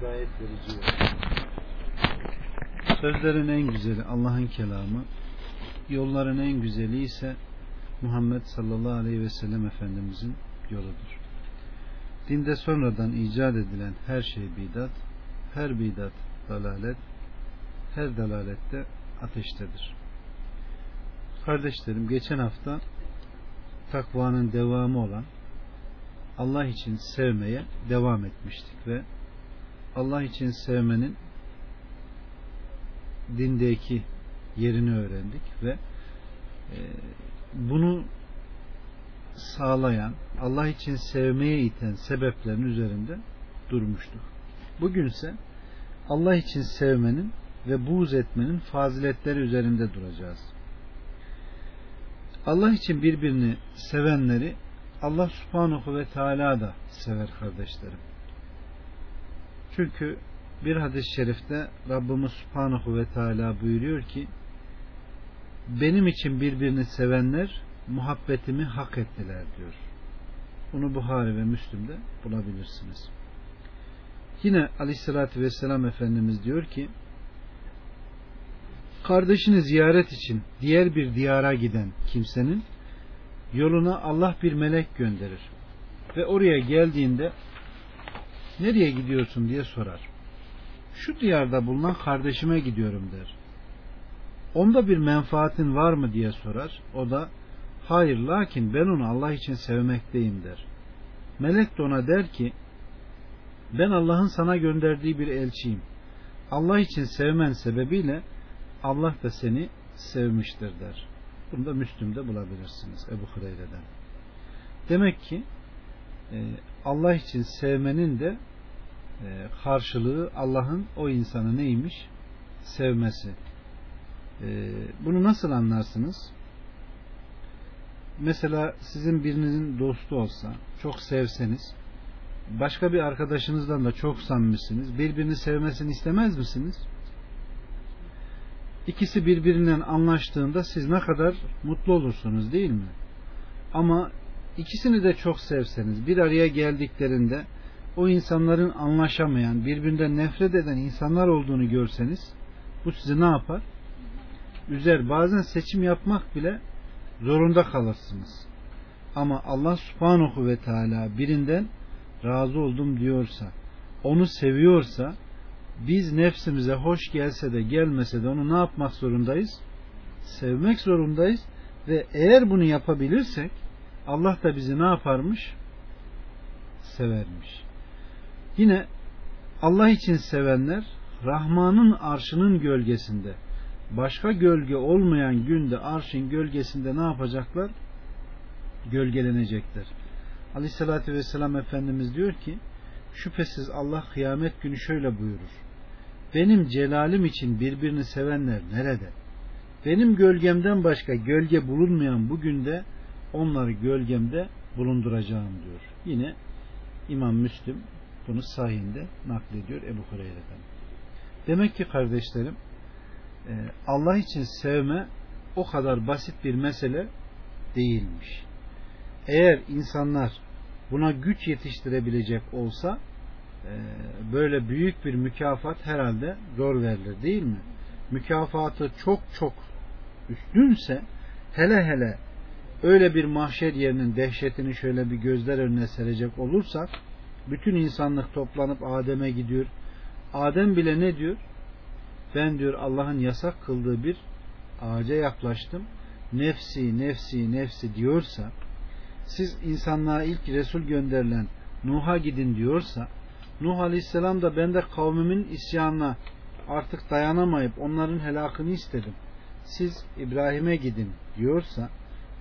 hidayet verici yol. Sözlerin en güzeli Allah'ın kelamı, yolların en güzeli ise Muhammed sallallahu aleyhi ve sellem Efendimizin yoludur. Dinde sonradan icat edilen her şey bidat, her bidat dalalet, her dalalette ateştedir. Kardeşlerim geçen hafta takvanın devamı olan Allah için sevmeye devam etmiştik ve Allah için sevmenin dindeki yerini öğrendik ve e, bunu sağlayan, Allah için sevmeye iten sebeplerin üzerinde durmuştuk. Bugünse Allah için sevmenin ve buğz etmenin faziletleri üzerinde duracağız. Allah için birbirini sevenleri Allah subhanahu ve teala da sever kardeşlerim. Çünkü bir hadis-i şerifte Rabbimiz subhanahu ve teala buyuruyor ki benim için birbirini sevenler muhabbetimi hak ettiler diyor. Bunu Buhari ve Müslüm'de bulabilirsiniz. Yine aleyhissalatü vesselam Efendimiz diyor ki kardeşini ziyaret için diğer bir diyara giden kimsenin yoluna Allah bir melek gönderir ve oraya geldiğinde nereye gidiyorsun diye sorar. Şu diyarda bulunan kardeşime gidiyorum der. Onda bir menfaatin var mı diye sorar. O da hayır lakin ben onu Allah için sevmekteyim der. Melek de ona der ki ben Allah'ın sana gönderdiği bir elçiyim. Allah için sevmen sebebiyle Allah da seni sevmiştir der. Bunu da Müslüm'de bulabilirsiniz Ebu Hureyre'den. Demek ki e, Allah için sevmenin de karşılığı Allah'ın o insanı neymiş? Sevmesi. E, bunu nasıl anlarsınız? Mesela sizin birinizin dostu olsa, çok sevseniz, başka bir arkadaşınızdan da çok samimisiniz, birbirini sevmesini istemez misiniz? İkisi birbirinden anlaştığında siz ne kadar mutlu olursunuz değil mi? Ama ikisini de çok sevseniz, bir araya geldiklerinde o insanların anlaşamayan, birbirinden nefret eden insanlar olduğunu görseniz, bu sizi ne yapar? Üzer. Bazen seçim yapmak bile zorunda kalırsınız. Ama Allah subhanahu ve teala birinden razı oldum diyorsa, onu seviyorsa, biz nefsimize hoş gelse de gelmese de onu ne yapmak zorundayız? Sevmek zorundayız ve eğer bunu yapabilirsek Allah da bizi ne yaparmış? Severmiş. Yine Allah için sevenler Rahman'ın arşının gölgesinde başka gölge olmayan günde arşın gölgesinde ne yapacaklar? Gölgelenecekler. Aleyhissalatü vesselam Efendimiz diyor ki şüphesiz Allah kıyamet günü şöyle buyurur. Benim celalim için birbirini sevenler nerede? Benim gölgemden başka gölge bulunmayan bu günde onları gölgemde bulunduracağım diyor. Yine İmam Müslim bunu sahinde naklediyor Ebu Hureyre'den. Demek ki kardeşlerim e, Allah için sevme o kadar basit bir mesele değilmiş. Eğer insanlar buna güç yetiştirebilecek olsa e, böyle büyük bir mükafat herhalde zor verilir değil mi? Mükafatı çok çok üstünse hele hele öyle bir mahşer yerinin dehşetini şöyle bir gözler önüne serecek olursak bütün insanlık toplanıp Adem'e gidiyor. Adem bile ne diyor? Ben diyor Allah'ın yasak kıldığı bir ağaca yaklaştım. Nefsi, nefsi, nefsi diyorsa siz insanlığa ilk Resul gönderilen Nuh'a gidin diyorsa Nuh Aleyhisselam da ben de kavmimin isyanına artık dayanamayıp onların helakını istedim. Siz İbrahim'e gidin diyorsa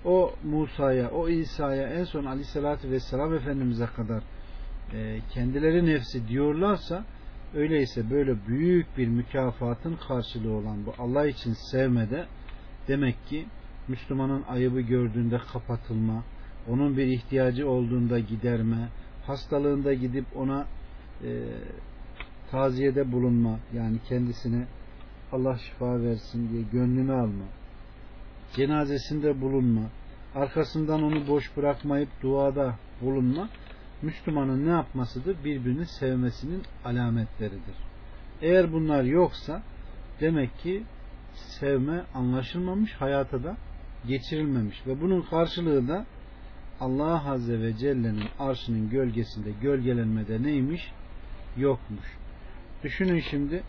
o Musa'ya, o İsa'ya en son Aleyhisselatü Vesselam Efendimiz'e kadar kendileri nefsi diyorlarsa öyleyse böyle büyük bir mükafatın karşılığı olan bu Allah için sevmede demek ki Müslümanın ayıbı gördüğünde kapatılma, onun bir ihtiyacı olduğunda giderme, hastalığında gidip ona e, taziyede bulunma yani kendisine Allah şifa versin diye gönlünü alma cenazesinde bulunma arkasından onu boş bırakmayıp duada bulunma Müslümanın ne yapmasıdır? Birbirini sevmesinin alametleridir. Eğer bunlar yoksa demek ki sevme anlaşılmamış, hayata da geçirilmemiş ve bunun karşılığı da Allah Azze ve Celle'nin arşının gölgesinde gölgelenmede neymiş? Yokmuş. Düşünün şimdi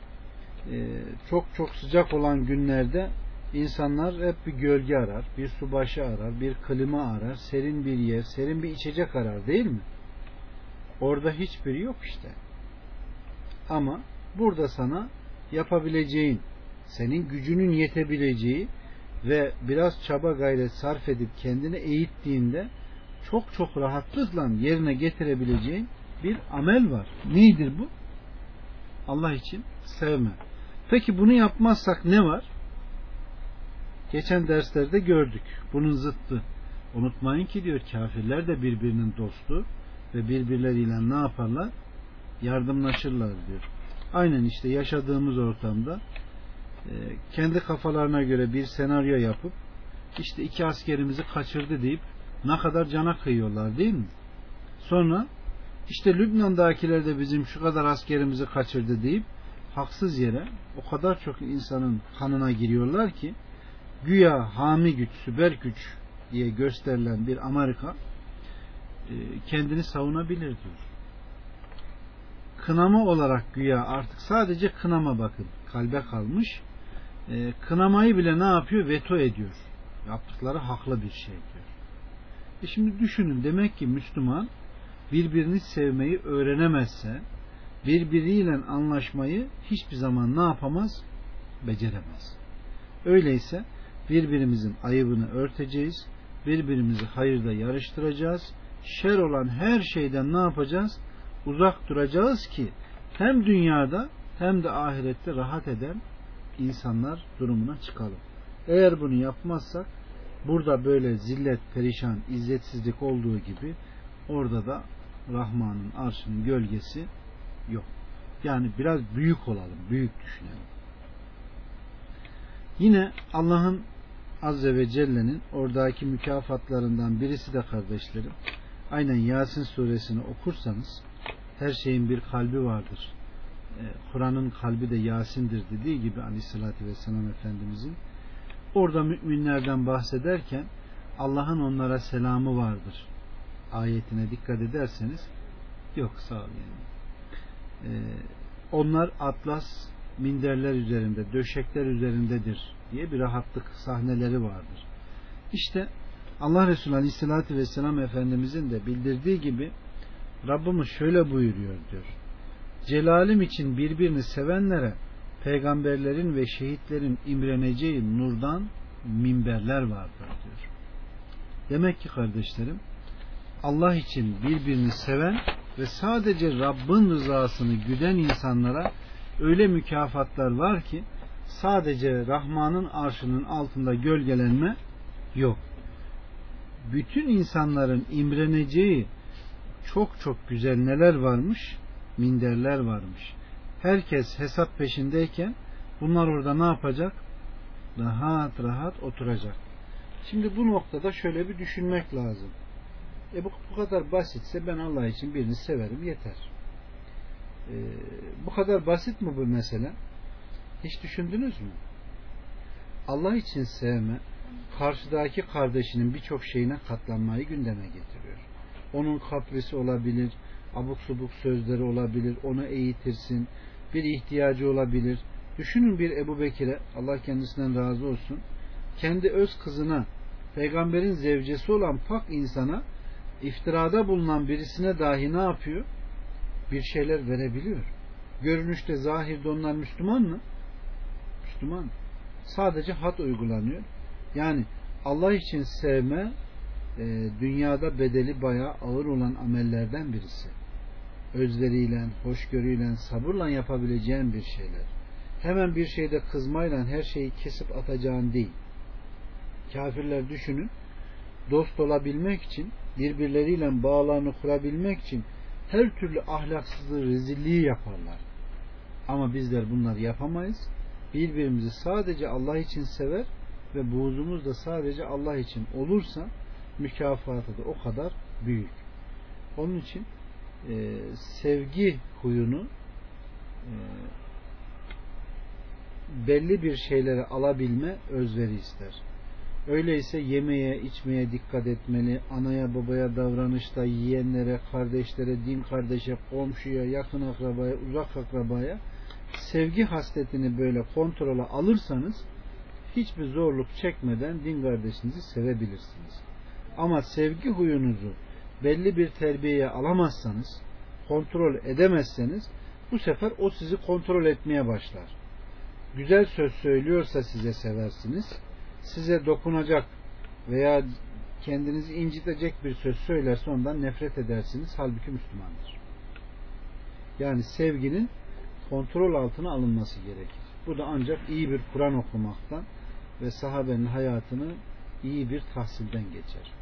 e, çok çok sıcak olan günlerde insanlar hep bir gölge arar, bir su başı arar, bir klima arar, serin bir yer, serin bir içecek arar değil mi? Orada hiçbiri yok işte. Ama burada sana yapabileceğin, senin gücünün yetebileceği ve biraz çaba gayret sarf edip kendini eğittiğinde çok çok rahatlıkla yerine getirebileceğin bir amel var. Neydir bu? Allah için sevme. Peki bunu yapmazsak ne var? Geçen derslerde gördük. Bunun zıttı. Unutmayın ki diyor kafirler de birbirinin dostu ve birbirleriyle ne yaparlar? Yardımlaşırlar diyor. Aynen işte yaşadığımız ortamda e, kendi kafalarına göre bir senaryo yapıp işte iki askerimizi kaçırdı deyip ne kadar cana kıyıyorlar değil mi? Sonra işte Lübnan'dakiler de bizim şu kadar askerimizi kaçırdı deyip haksız yere o kadar çok insanın kanına giriyorlar ki güya hami güç, süper güç diye gösterilen bir Amerika kendini savunabilir diyor. Kınama olarak güya artık sadece kınama bakın kalbe kalmış. E, kınamayı bile ne yapıyor? Veto ediyor. Yaptıkları haklı bir şey diyor. E şimdi düşünün demek ki Müslüman birbirini sevmeyi öğrenemezse birbiriyle anlaşmayı hiçbir zaman ne yapamaz? Beceremez. Öyleyse birbirimizin ayıbını örteceğiz, birbirimizi hayırda yarıştıracağız, şer olan her şeyden ne yapacağız? Uzak duracağız ki hem dünyada hem de ahirette rahat eden insanlar durumuna çıkalım. Eğer bunu yapmazsak burada böyle zillet, perişan, izzetsizlik olduğu gibi orada da Rahman'ın arşının gölgesi yok. Yani biraz büyük olalım, büyük düşünelim. Yine Allah'ın Azze ve Celle'nin oradaki mükafatlarından birisi de kardeşlerim aynen Yasin suresini okursanız her şeyin bir kalbi vardır. Ee, Kur'an'ın kalbi de Yasin'dir dediği gibi aleyhissalatü vesselam Efendimizin orada müminlerden bahsederken Allah'ın onlara selamı vardır ayetine dikkat ederseniz yok sağ ol yani. Ee, onlar atlas minderler üzerinde, döşekler üzerindedir diye bir rahatlık sahneleri vardır. İşte Allah Resulü Aleyhisselatü Vesselam Efendimizin de bildirdiği gibi Rabbimiz şöyle buyuruyor diyor. Celalim için birbirini sevenlere peygamberlerin ve şehitlerin imreneceği nurdan minberler vardır diyor. Demek ki kardeşlerim Allah için birbirini seven ve sadece Rabbin rızasını güden insanlara öyle mükafatlar var ki sadece Rahman'ın arşının altında gölgelenme yok. Bütün insanların imreneceği çok çok güzel neler varmış? Minderler varmış. Herkes hesap peşindeyken bunlar orada ne yapacak? Rahat rahat oturacak. Şimdi bu noktada şöyle bir düşünmek lazım. E bu, bu kadar basitse ben Allah için birini severim yeter. E, bu kadar basit mi bu mesele? Hiç düşündünüz mü? Allah için sevme karşıdaki kardeşinin birçok şeyine katlanmayı gündeme getiriyor. Onun kaprisi olabilir, abuk subuk sözleri olabilir, onu eğitirsin, bir ihtiyacı olabilir. Düşünün bir Ebu Bekir'e, Allah kendisinden razı olsun, kendi öz kızına, peygamberin zevcesi olan pak insana iftirada bulunan birisine dahi ne yapıyor? Bir şeyler verebiliyor. Görünüşte zahirde onlar Müslüman mı? Müslüman. Sadece hat uygulanıyor. Yani Allah için sevme e, dünyada bedeli bayağı ağır olan amellerden birisi. Özleriyle, hoşgörüyle, sabırla yapabileceğin bir şeyler. Hemen bir şeyde kızmayla her şeyi kesip atacağın değil. Kafirler düşünün, dost olabilmek için birbirleriyle bağlarını kurabilmek için her türlü ahlaksızlığı, rezilliği yaparlar. Ama bizler bunları yapamayız. Birbirimizi sadece Allah için sever ve buğzumuz da sadece Allah için olursa mükafatı da o kadar büyük. Onun için e, sevgi huyunu e, belli bir şeyleri alabilme özveri ister. Öyleyse yemeye, içmeye dikkat etmeli. Anaya, babaya davranışta, yiyenlere, kardeşlere, din kardeşe, komşuya, yakın akrabaya, uzak akrabaya sevgi hasletini böyle kontrola alırsanız hiçbir zorluk çekmeden din kardeşinizi sevebilirsiniz. Ama sevgi huyunuzu belli bir terbiyeye alamazsanız, kontrol edemezseniz bu sefer o sizi kontrol etmeye başlar. Güzel söz söylüyorsa size seversiniz. Size dokunacak veya kendinizi incitecek bir söz söylerse ondan nefret edersiniz. Halbuki Müslümandır. Yani sevginin kontrol altına alınması gerekir. Bu da ancak iyi bir Kur'an okumaktan ve sahabenin hayatını iyi bir tahsilden geçer.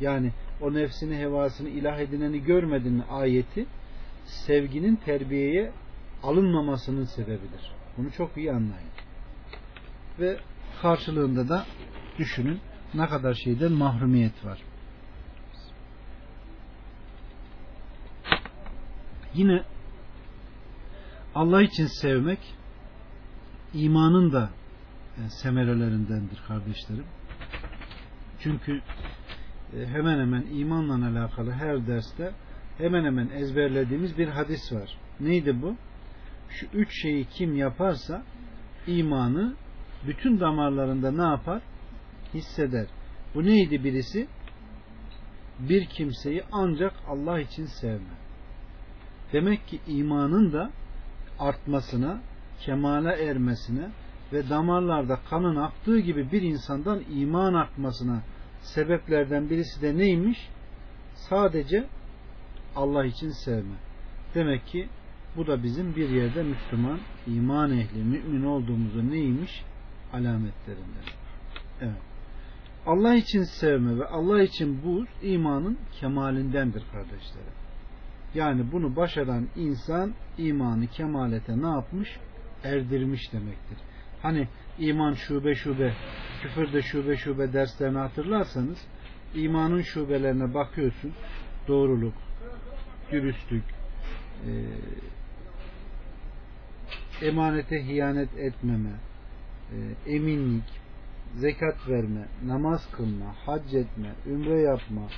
Yani o nefsini hevasını ilah edineni görmedin ayeti sevginin terbiyeye alınmamasının sebebidir. Bunu çok iyi anlayın. Ve karşılığında da düşünün ne kadar şeyden mahrumiyet var. Yine Allah için sevmek imanın da semerelerindendir kardeşlerim. Çünkü e, hemen hemen imanla alakalı her derste hemen hemen ezberlediğimiz bir hadis var. Neydi bu? Şu üç şeyi kim yaparsa imanı bütün damarlarında ne yapar? Hisseder. Bu neydi birisi? Bir kimseyi ancak Allah için sevme. Demek ki imanın da artmasına, kemale ermesine ve damarlarda kanın aktığı gibi bir insandan iman akmasına sebeplerden birisi de neymiş? Sadece Allah için sevme. Demek ki bu da bizim bir yerde Müslüman, iman ehli, mümin olduğumuzu neymiş? Alametlerinden. Evet. Allah için sevme ve Allah için buğz imanın kemalindendir kardeşlerim. Yani bunu başaran insan imanı kemalete ne yapmış? Erdirmiş demektir. Hani iman şube şube, küfür de şube şube derslerini hatırlarsanız imanın şubelerine bakıyorsun. Doğruluk, dürüstlük, e, emanete hiyanet etmeme, e, eminlik, zekat verme, namaz kılma, hac etme, ümre yapma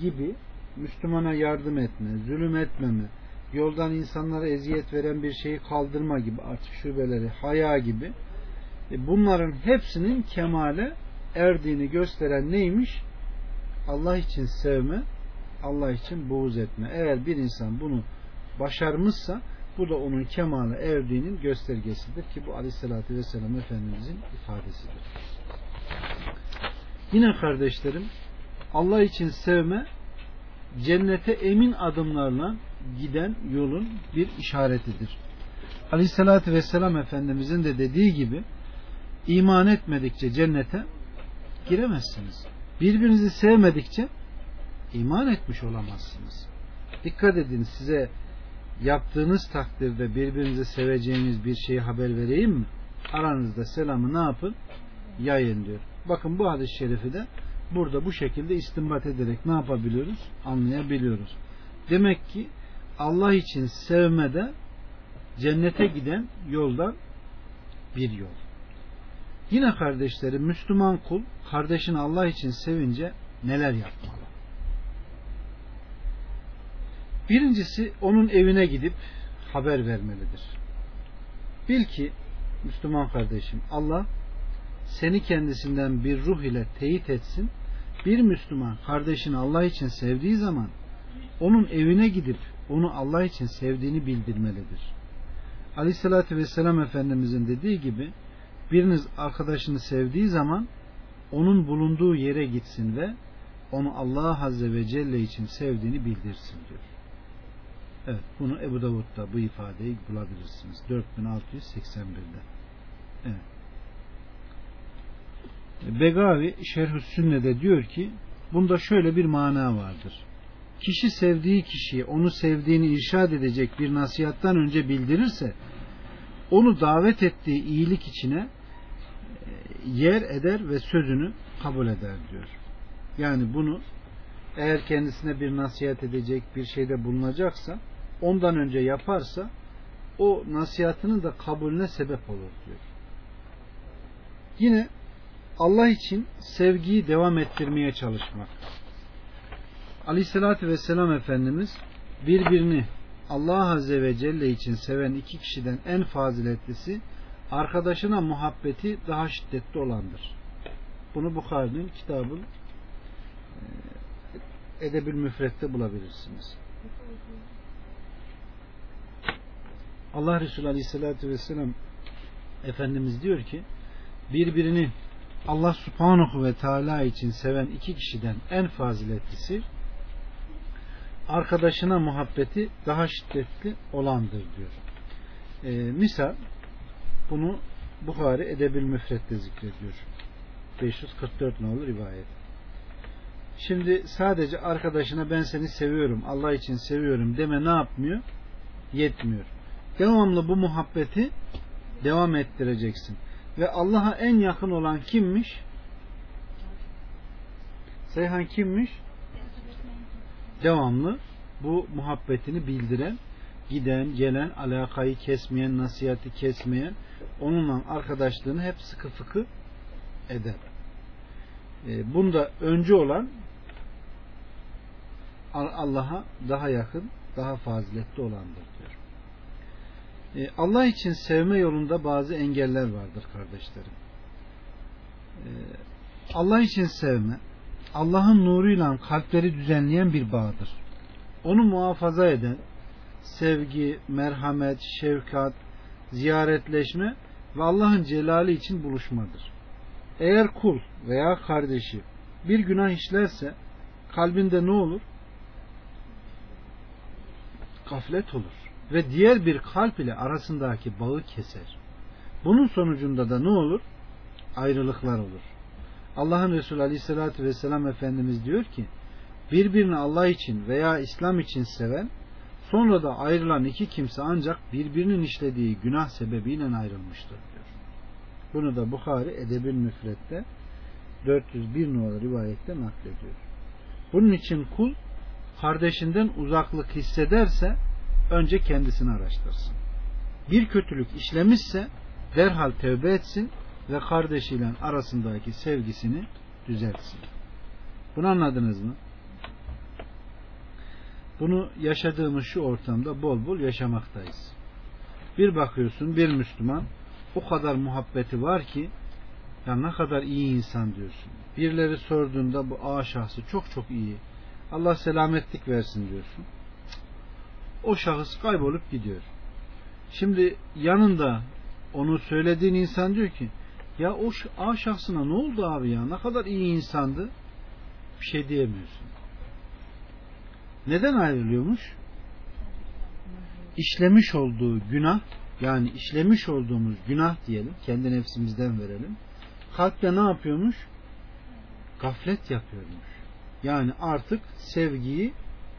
gibi Müslümana yardım etme, zulüm etmeme, yoldan insanlara eziyet veren bir şeyi kaldırma gibi artık şubeleri, haya gibi bunların hepsinin kemale erdiğini gösteren neymiş? Allah için sevme, Allah için buğz etme. Eğer bir insan bunu başarmışsa bu da onun kemale erdiğinin göstergesidir ki bu aleyhissalatü vesselam Efendimizin ifadesidir. Yine kardeşlerim Allah için sevme cennete emin adımlarla giden yolun bir işaretidir. Aleyhissalatü vesselam Efendimizin de dediği gibi iman etmedikçe cennete giremezsiniz. Birbirinizi sevmedikçe iman etmiş olamazsınız. Dikkat edin size yaptığınız takdirde birbirinizi seveceğiniz bir şeyi haber vereyim mi? Aranızda selamı ne yapın? Yayın diyor. Bakın bu hadis-i şerifi de burada bu şekilde istinbat ederek ne yapabiliyoruz? Anlayabiliyoruz. Demek ki Allah için sevmede cennete giden yoldan bir yol. Yine kardeşlerim Müslüman kul kardeşini Allah için sevince neler yapmalı? Birincisi onun evine gidip haber vermelidir. Bil ki Müslüman kardeşim Allah seni kendisinden bir ruh ile teyit etsin. Bir Müslüman kardeşini Allah için sevdiği zaman onun evine gidip onu Allah için sevdiğini bildirmelidir. Aleyhissalatü vesselam Efendimizin dediği gibi biriniz arkadaşını sevdiği zaman onun bulunduğu yere gitsin ve onu Allah Azze ve Celle için sevdiğini bildirsin diyor. Evet bunu Ebu Davud'da bu ifadeyi bulabilirsiniz. 4681'de. Evet. Begavi Şerhü Sünne'de diyor ki bunda şöyle bir mana vardır. Kişi sevdiği kişiye onu sevdiğini irşad edecek bir nasihattan önce bildirirse onu davet ettiği iyilik içine yer eder ve sözünü kabul eder diyor. Yani bunu eğer kendisine bir nasihat edecek bir şeyde bulunacaksa ondan önce yaparsa o nasihatının da kabulüne sebep olur diyor. Yine Allah için sevgiyi devam ettirmeye çalışmak. Aleyhissalatü Vesselam Efendimiz birbirini Allah Azze ve Celle için seven iki kişiden en faziletlisi arkadaşına muhabbeti daha şiddetli olandır. Bunu Bukhari'nin kitabın Edebül Müfret'te bulabilirsiniz. Allah Resulü Aleyhisselatü Vesselam Efendimiz diyor ki birbirini Allah Subhanahu ve Teala için seven iki kişiden en faziletlisi arkadaşına muhabbeti daha şiddetli olandır diyor. Ee, misal bunu Bukhari Edebil Müfret'te zikrediyor. 544 nolu rivayet. Şimdi sadece arkadaşına ben seni seviyorum, Allah için seviyorum deme ne yapmıyor? Yetmiyor. Devamlı bu muhabbeti devam ettireceksin. Ve Allah'a en yakın olan kimmiş? Seyhan kimmiş? Devamlı bu muhabbetini bildiren, giden, gelen, alakayı kesmeyen, nasihati kesmeyen, onunla arkadaşlığını hep sıkı fıkı eder. E, bunda önce olan Allah'a daha yakın, daha faziletli olandır diyor. E, Allah için sevme yolunda bazı engeller vardır kardeşlerim. E, Allah için sevme, Allah'ın nuruyla kalpleri düzenleyen bir bağdır. Onu muhafaza eden sevgi, merhamet, şefkat, ziyaretleşme ve Allah'ın celali için buluşmadır. Eğer kul veya kardeşi bir günah işlerse kalbinde ne olur? Gaflet olur ve diğer bir kalp ile arasındaki bağı keser. Bunun sonucunda da ne olur? Ayrılıklar olur. Allah'ın Resulü Aleyhisselatü Vesselam Efendimiz diyor ki birbirini Allah için veya İslam için seven sonra da ayrılan iki kimse ancak birbirinin işlediği günah sebebiyle ayrılmıştır diyor. Bunu da Bukhari Edebil Müfret'te 401 numaralı rivayette naklediyor. Bunun için kul kardeşinden uzaklık hissederse önce kendisini araştırsın. Bir kötülük işlemişse derhal tövbe etsin ve kardeşiyle arasındaki sevgisini düzeltsin. Bunu anladınız mı? Bunu yaşadığımız şu ortamda bol bol yaşamaktayız. Bir bakıyorsun bir Müslüman o kadar muhabbeti var ki ya ne kadar iyi insan diyorsun. Birileri sorduğunda bu A şahsı çok çok iyi. Allah selametlik versin diyorsun. O şahıs kaybolup gidiyor. Şimdi yanında onu söylediğin insan diyor ki ya o A şahsına ne oldu abi ya ne kadar iyi insandı bir şey diyemiyorsun. Neden ayrılıyormuş? İşlemiş olduğu günah yani işlemiş olduğumuz günah diyelim kendi nefsimizden verelim. Kalpte ne yapıyormuş? Gaflet yapıyormuş. Yani artık sevgiyi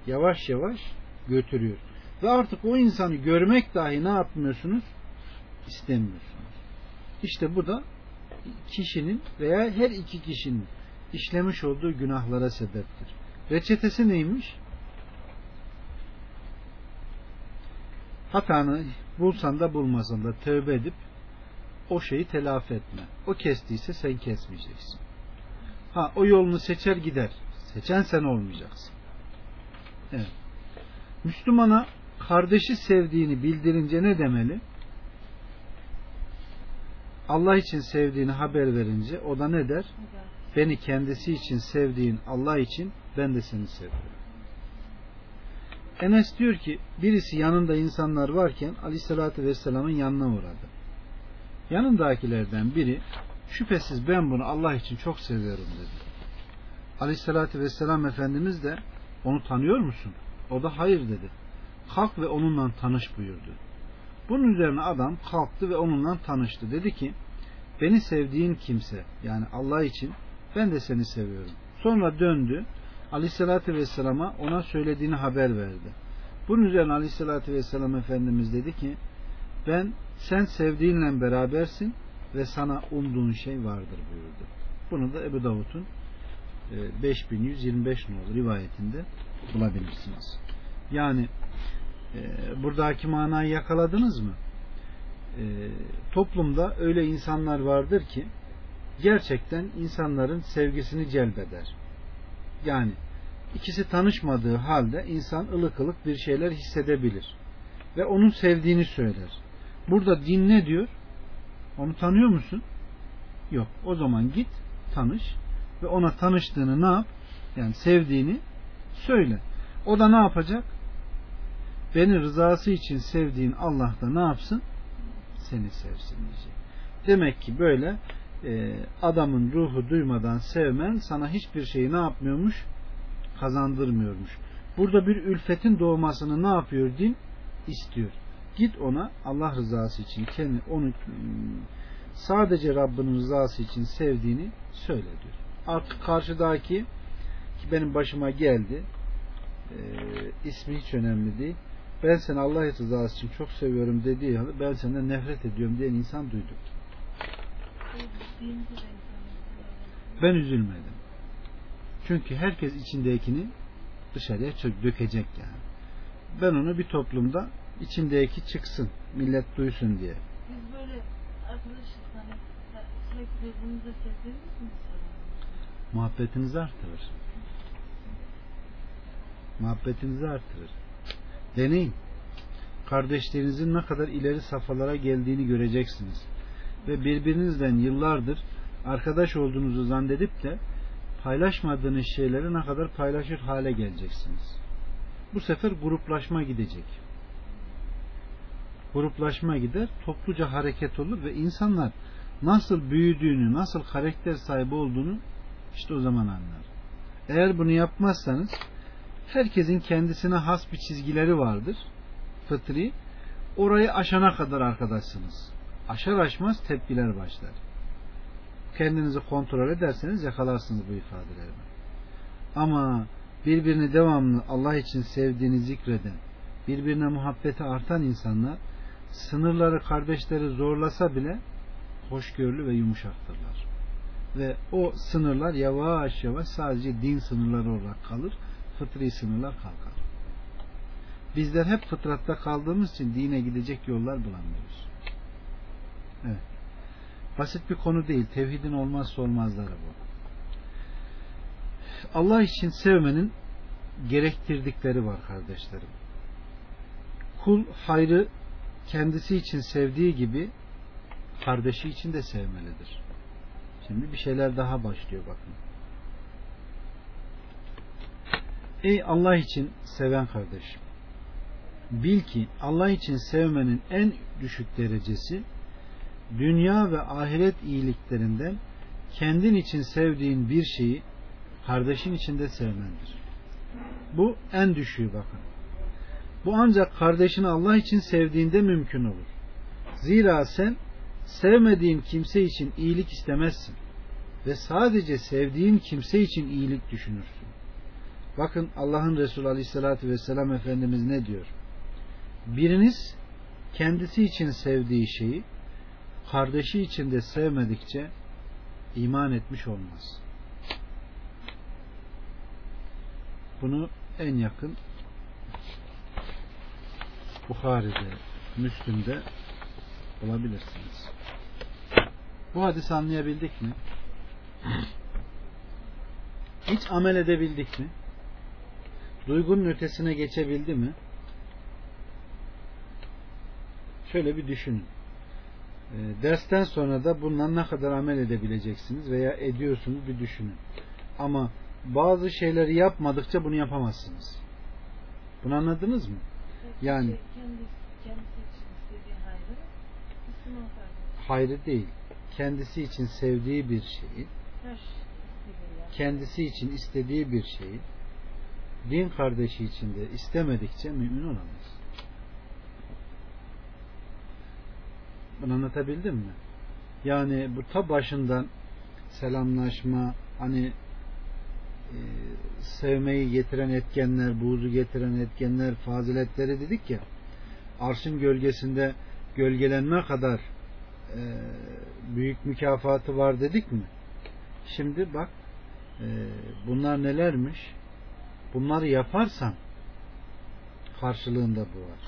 yavaş yavaş götürüyor. Ve artık o insanı görmek dahi ne yapmıyorsunuz? İstemiyorsunuz. İşte bu da kişinin veya her iki kişinin işlemiş olduğu günahlara sebeptir. Reçetesi neymiş? Hatanı bulsan da bulmasan da tövbe edip o şeyi telafi etme. O kestiyse sen kesmeyeceksin. Ha o yolunu seçer gider. Seçen sen olmayacaksın. Evet. Müslümana kardeşi sevdiğini bildirince ne demeli? Allah için sevdiğini haber verince o da ne der? Beni kendisi için sevdiğin Allah için ben de seni seviyorum. Enes diyor ki birisi yanında insanlar varken Aleyhisselatü Vesselam'ın yanına uğradı. Yanındakilerden biri şüphesiz ben bunu Allah için çok seviyorum dedi. Aleyhisselatü Vesselam Efendimiz de onu tanıyor musun? O da hayır dedi. Kalk ve onunla tanış buyurdu. Bunun üzerine adam kalktı ve onunla tanıştı. Dedi ki beni sevdiğin kimse yani Allah için ben de seni seviyorum. Sonra döndü Aleyhisselatü Vesselam'a ona söylediğini haber verdi. Bunun üzerine Aleyhisselatü Vesselam Efendimiz dedi ki ben sen sevdiğinle berabersin ve sana umduğun şey vardır buyurdu. Bunu da Ebu Davud'un e, 5125 nolu rivayetinde bulabilirsiniz. Yani e, buradaki manayı yakaladınız mı? E, toplumda öyle insanlar vardır ki gerçekten insanların sevgisini celbeder. Yani ikisi tanışmadığı halde insan ılık ılık bir şeyler hissedebilir. Ve onun sevdiğini söyler. Burada din ne diyor? Onu tanıyor musun? Yok. O zaman git tanış ve ona tanıştığını ne yap? Yani sevdiğini söyle. O da ne yapacak? Beni rızası için sevdiğin Allah da ne yapsın? Seni sevsin diyecek. Demek ki böyle e, adamın ruhu duymadan sevmen sana hiçbir şeyi ne yapmıyormuş? Kazandırmıyormuş. Burada bir ülfetin doğmasını ne yapıyor din? istiyor. Git ona Allah rızası için kendi onu sadece Rabbinin rızası için sevdiğini söyle diyor. Artık karşıdaki ki benim başıma geldi e, ismi hiç önemli değil. Ben seni Allah rızası için çok seviyorum dediği halde ben senden nefret ediyorum diyen insan duydum. Ben üzülmedim. Çünkü herkes içindekini dışarıya dökecek yani. Ben onu bir toplumda içindeki çıksın, millet duysun diye. Biz böyle arkadaşız hani sürekli birbirimize sevdiğimiz mi Muhabbetinizi artırır. Muhabbetinizi artırır. Deneyin. Kardeşlerinizin ne kadar ileri safhalara geldiğini göreceksiniz. Ve birbirinizden yıllardır arkadaş olduğunuzu zannedip de paylaşmadığınız şeyleri ne kadar paylaşır hale geleceksiniz. Bu sefer gruplaşma gidecek. Gruplaşma gider, topluca hareket olur ve insanlar nasıl büyüdüğünü, nasıl karakter sahibi olduğunu işte o zaman anlar. Eğer bunu yapmazsanız herkesin kendisine has bir çizgileri vardır. Fıtri. Orayı aşana kadar arkadaşsınız. Aşar aşmaz tepkiler başlar. Kendinizi kontrol ederseniz yakalarsınız bu ifadelerimi. Ama birbirini devamlı Allah için sevdiğini zikreden, birbirine muhabbeti artan insanlar sınırları kardeşleri zorlasa bile hoşgörülü ve yumuşaktırlar. Ve o sınırlar yavaş yavaş sadece din sınırları olarak kalır, fıtri sınırlar kalkar. Bizler hep fıtratta kaldığımız için dine gidecek yollar bulamıyoruz. Evet. Basit bir konu değil. Tevhidin olmazsa olmazları bu. Allah için sevmenin gerektirdikleri var kardeşlerim. Kul hayrı kendisi için sevdiği gibi kardeşi için de sevmelidir. Şimdi bir şeyler daha başlıyor bakın. Ey Allah için seven kardeşim. Bil ki Allah için sevmenin en düşük derecesi dünya ve ahiret iyiliklerinden kendin için sevdiğin bir şeyi kardeşin için de sevmendir. Bu en düşüğü bakın. Bu ancak kardeşini Allah için sevdiğinde mümkün olur. Zira sen sevmediğin kimse için iyilik istemezsin ve sadece sevdiğin kimse için iyilik düşünürsün. Bakın Allah'ın Resulü Aleyhisselatü Vesselam Efendimiz ne diyor? Biriniz kendisi için sevdiği şeyi kardeşi için de sevmedikçe iman etmiş olmaz. Bunu en yakın Bukhari'de, Müslüm'de bulabilirsiniz. Bu hadisi anlayabildik mi? Hiç amel edebildik mi? Duygunun ötesine geçebildi mi? Şöyle bir düşünün. E, dersten sonra da bundan ne kadar amel edebileceksiniz veya ediyorsunuz bir düşünün. Ama bazı şeyleri yapmadıkça bunu yapamazsınız. Bunu anladınız mı? Yani kendisi, kendisi için hayrı hayrı değil. Kendisi için sevdiği bir şeyi, yani. kendisi için istediği bir şeyi din kardeşi için de istemedikçe mümin olamaz. Bunu anlatabildim mi? Yani bu ta başından selamlaşma, hani e, sevmeyi getiren etkenler, buğzu getiren etkenler, faziletleri dedik ya, arşın gölgesinde gölgelenme kadar e, büyük mükafatı var dedik mi? Şimdi bak e, bunlar nelermiş? Bunları yaparsan karşılığında bu var.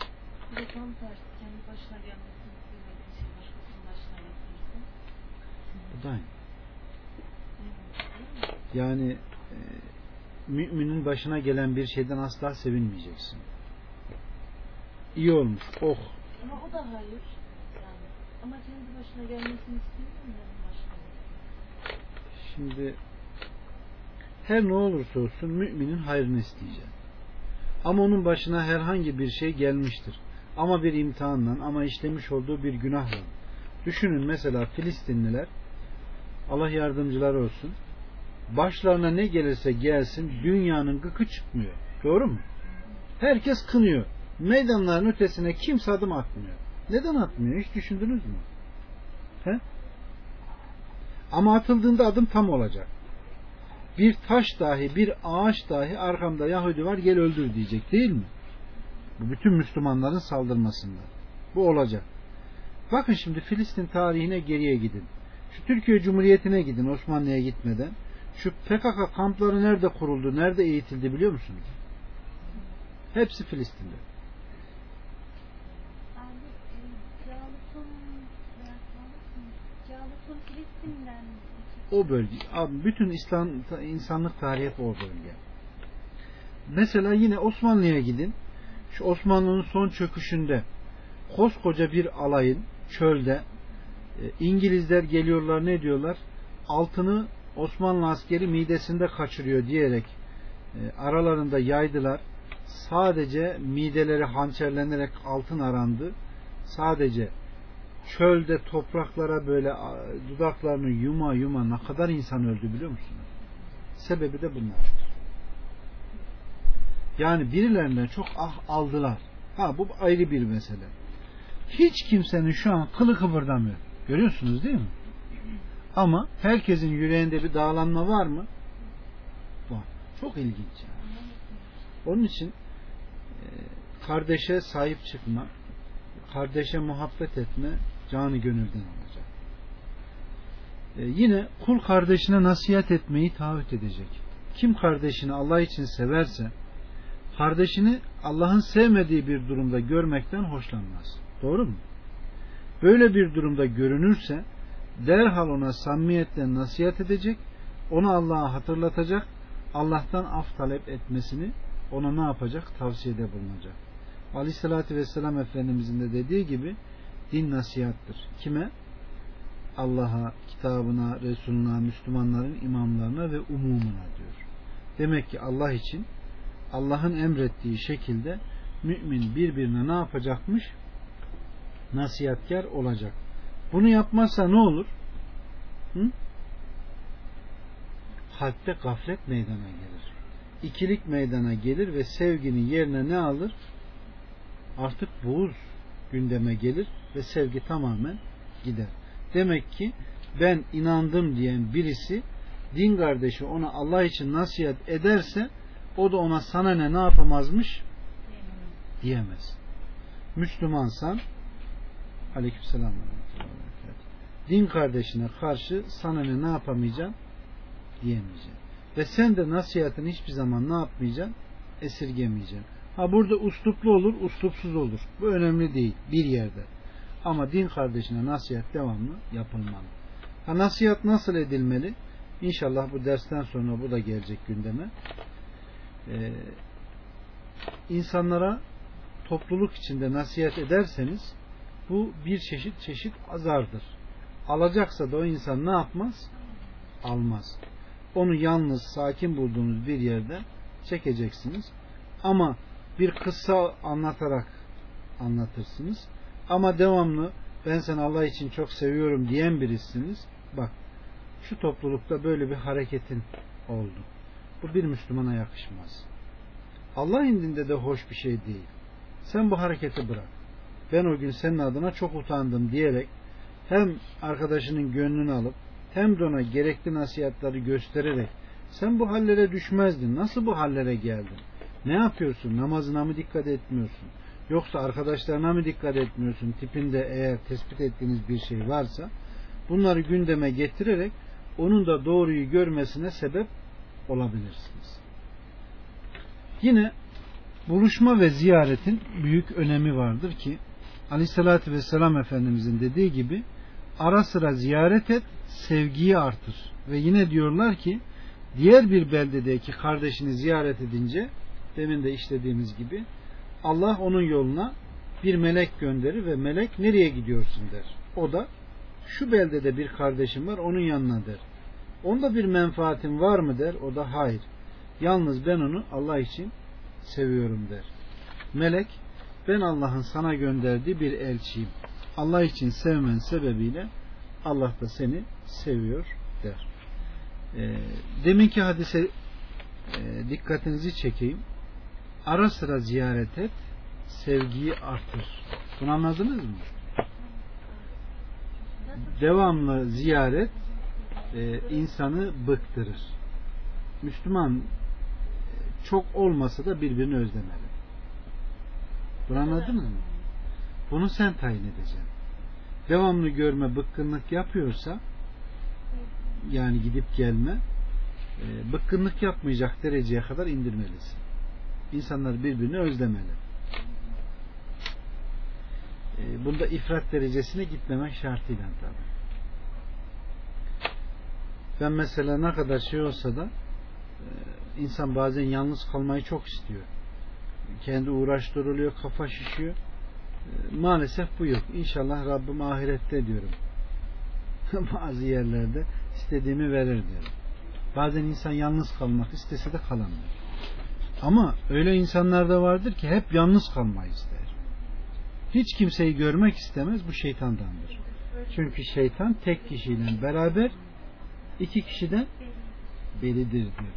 Tam tersi. Kendi başına gelmesini istemediğin şey başkasının başına getirirsin. Bu da aynı. Evet. Yani e, müminin başına gelen bir şeyden asla sevinmeyeceksin. İyi olmuş. Oh. Ama o da hayır. Yani. Ama kendi başına gelmesini benim başıma. Şimdi her ne olursa olsun müminin hayrını isteyecek. Ama onun başına herhangi bir şey gelmiştir. Ama bir imtihanla ama işlemiş olduğu bir günahla. Düşünün mesela Filistinliler Allah yardımcılar olsun. Başlarına ne gelirse gelsin dünyanın gıkı çıkmıyor. Doğru mu? Herkes kınıyor. Meydanların ötesine kimse adım atmıyor. Neden atmıyor? Hiç düşündünüz mü? He? Ama atıldığında adım tam olacak. Bir taş dahi, bir ağaç dahi arkamda Yahudi var gel öldür diyecek değil mi? Bu bütün Müslümanların saldırmasında. Bu olacak. Bakın şimdi Filistin tarihine geriye gidin. Şu Türkiye Cumhuriyeti'ne gidin Osmanlı'ya gitmeden. Şu PKK kampları nerede kuruldu, nerede eğitildi biliyor musunuz? Hepsi Filistin'de. E, O bölge. Abi bütün İslam insanlık tarihi o bölge. Mesela yine Osmanlı'ya gidin. Şu Osmanlı'nın son çöküşünde koskoca bir alayın çölde İngilizler geliyorlar ne diyorlar? Altını Osmanlı askeri midesinde kaçırıyor diyerek e, aralarında yaydılar. Sadece mideleri hançerlenerek altın arandı. Sadece çölde topraklara böyle dudaklarını yuma yuma ne kadar insan öldü biliyor musunuz? Sebebi de bunlardır. Yani birilerinden çok ah aldılar. Ha bu ayrı bir mesele. Hiç kimsenin şu an kılı kıpırdamıyor. Görüyorsunuz değil mi? Ama herkesin yüreğinde bir dağlanma var mı? Var. Çok ilginç. Yani. Onun için e, kardeşe sahip çıkma, kardeşe muhabbet etme canı gönülden olacak. E, yine kul kardeşine nasihat etmeyi taahhüt edecek. Kim kardeşini Allah için severse kardeşini Allah'ın sevmediği bir durumda görmekten hoşlanmaz. Doğru mu? Böyle bir durumda görünürse derhal ona samimiyetle nasihat edecek, onu Allah'a hatırlatacak, Allah'tan af talep etmesini ona ne yapacak? Tavsiyede bulunacak. Aleyhissalatü Vesselam Efendimizin de dediği gibi din nasihattır. Kime? Allah'a, kitabına, Resuluna, Müslümanların imamlarına ve umumuna diyor. Demek ki Allah için Allah'ın emrettiği şekilde mümin birbirine ne yapacakmış? Nasihatkar olacak. Bunu yapmazsa ne olur? Hı? Kalpte gaflet meydana gelir. İkilik meydana gelir ve sevginin yerine ne alır? Artık buğuz gündeme gelir ve sevgi tamamen gider. Demek ki ben inandım diyen birisi din kardeşi ona Allah için nasihat ederse o da ona sana ne ne yapamazmış diyemez. Müslümansan aleykümselam din kardeşine karşı ne ne yapamayacaksın diyemeyeceksin. Ve sen de nasihatini hiçbir zaman ne yapmayacaksın? Esirgemeyeceksin. Ha burada usluplu olur, uslupsuz olur. Bu önemli değil bir yerde. Ama din kardeşine nasihat devamlı yapılmalı. Ha nasihat nasıl edilmeli? İnşallah bu dersten sonra bu da gelecek gündeme. Ee, insanlara topluluk içinde nasihat ederseniz bu bir çeşit çeşit azardır. Alacaksa da o insan ne yapmaz? Almaz. Onu yalnız sakin bulduğunuz bir yerde çekeceksiniz. Ama bir kısa anlatarak anlatırsınız. Ama devamlı ben seni Allah için çok seviyorum diyen birisiniz. Bak şu toplulukta böyle bir hareketin oldu. Bu bir Müslümana yakışmaz. Allah indinde de hoş bir şey değil. Sen bu hareketi bırak. Ben o gün senin adına çok utandım diyerek hem arkadaşının gönlünü alıp hem de ona gerekli nasihatları göstererek sen bu hallere düşmezdin. Nasıl bu hallere geldin? Ne yapıyorsun? Namazına mı dikkat etmiyorsun? Yoksa arkadaşlarına mı dikkat etmiyorsun? Tipinde eğer tespit ettiğiniz bir şey varsa bunları gündeme getirerek onun da doğruyu görmesine sebep olabilirsiniz. Yine buluşma ve ziyaretin büyük önemi vardır ki Aleyhisselatü Vesselam Efendimizin dediği gibi ara sıra ziyaret et sevgiyi artır. Ve yine diyorlar ki diğer bir beldedeki kardeşini ziyaret edince demin de işlediğimiz gibi Allah onun yoluna bir melek gönderir ve melek nereye gidiyorsun der. O da şu beldede bir kardeşim var onun yanına der. Onda bir menfaatin var mı der. O da hayır. Yalnız ben onu Allah için seviyorum der. Melek ben Allah'ın sana gönderdiği bir elçiyim. Allah için sevmen sebebiyle Allah da seni seviyor der. E, deminki hadise e, dikkatinizi çekeyim. Ara sıra ziyaret et, sevgiyi artır. Bunu anladınız mı? Devamlı ziyaret e, insanı bıktırır. Müslüman çok olmasa da birbirini özlemeli. Bunu anladınız mı? Bunu sen tayin edeceksin. Devamlı görme bıkkınlık yapıyorsa yani gidip gelme e, bıkkınlık yapmayacak dereceye kadar indirmelisin. İnsanlar birbirini özlemeli. E, bunda ifrat derecesine gitmemek şartıyla tabi. Ben mesela ne kadar şey olsa da e, insan bazen yalnız kalmayı çok istiyor. Kendi uğraştırılıyor, kafa şişiyor. E, maalesef bu yok. İnşallah Rabbim ahirette diyorum. Bazı yerlerde istediğimi verir diyorum. Bazen insan yalnız kalmak istese de kalamıyor. Ama öyle insanlar da vardır ki hep yalnız kalmayı ister. Hiç kimseyi görmek istemez. Bu şeytandandır. Çünkü şeytan tek kişiyle beraber iki kişiden beridir diyor.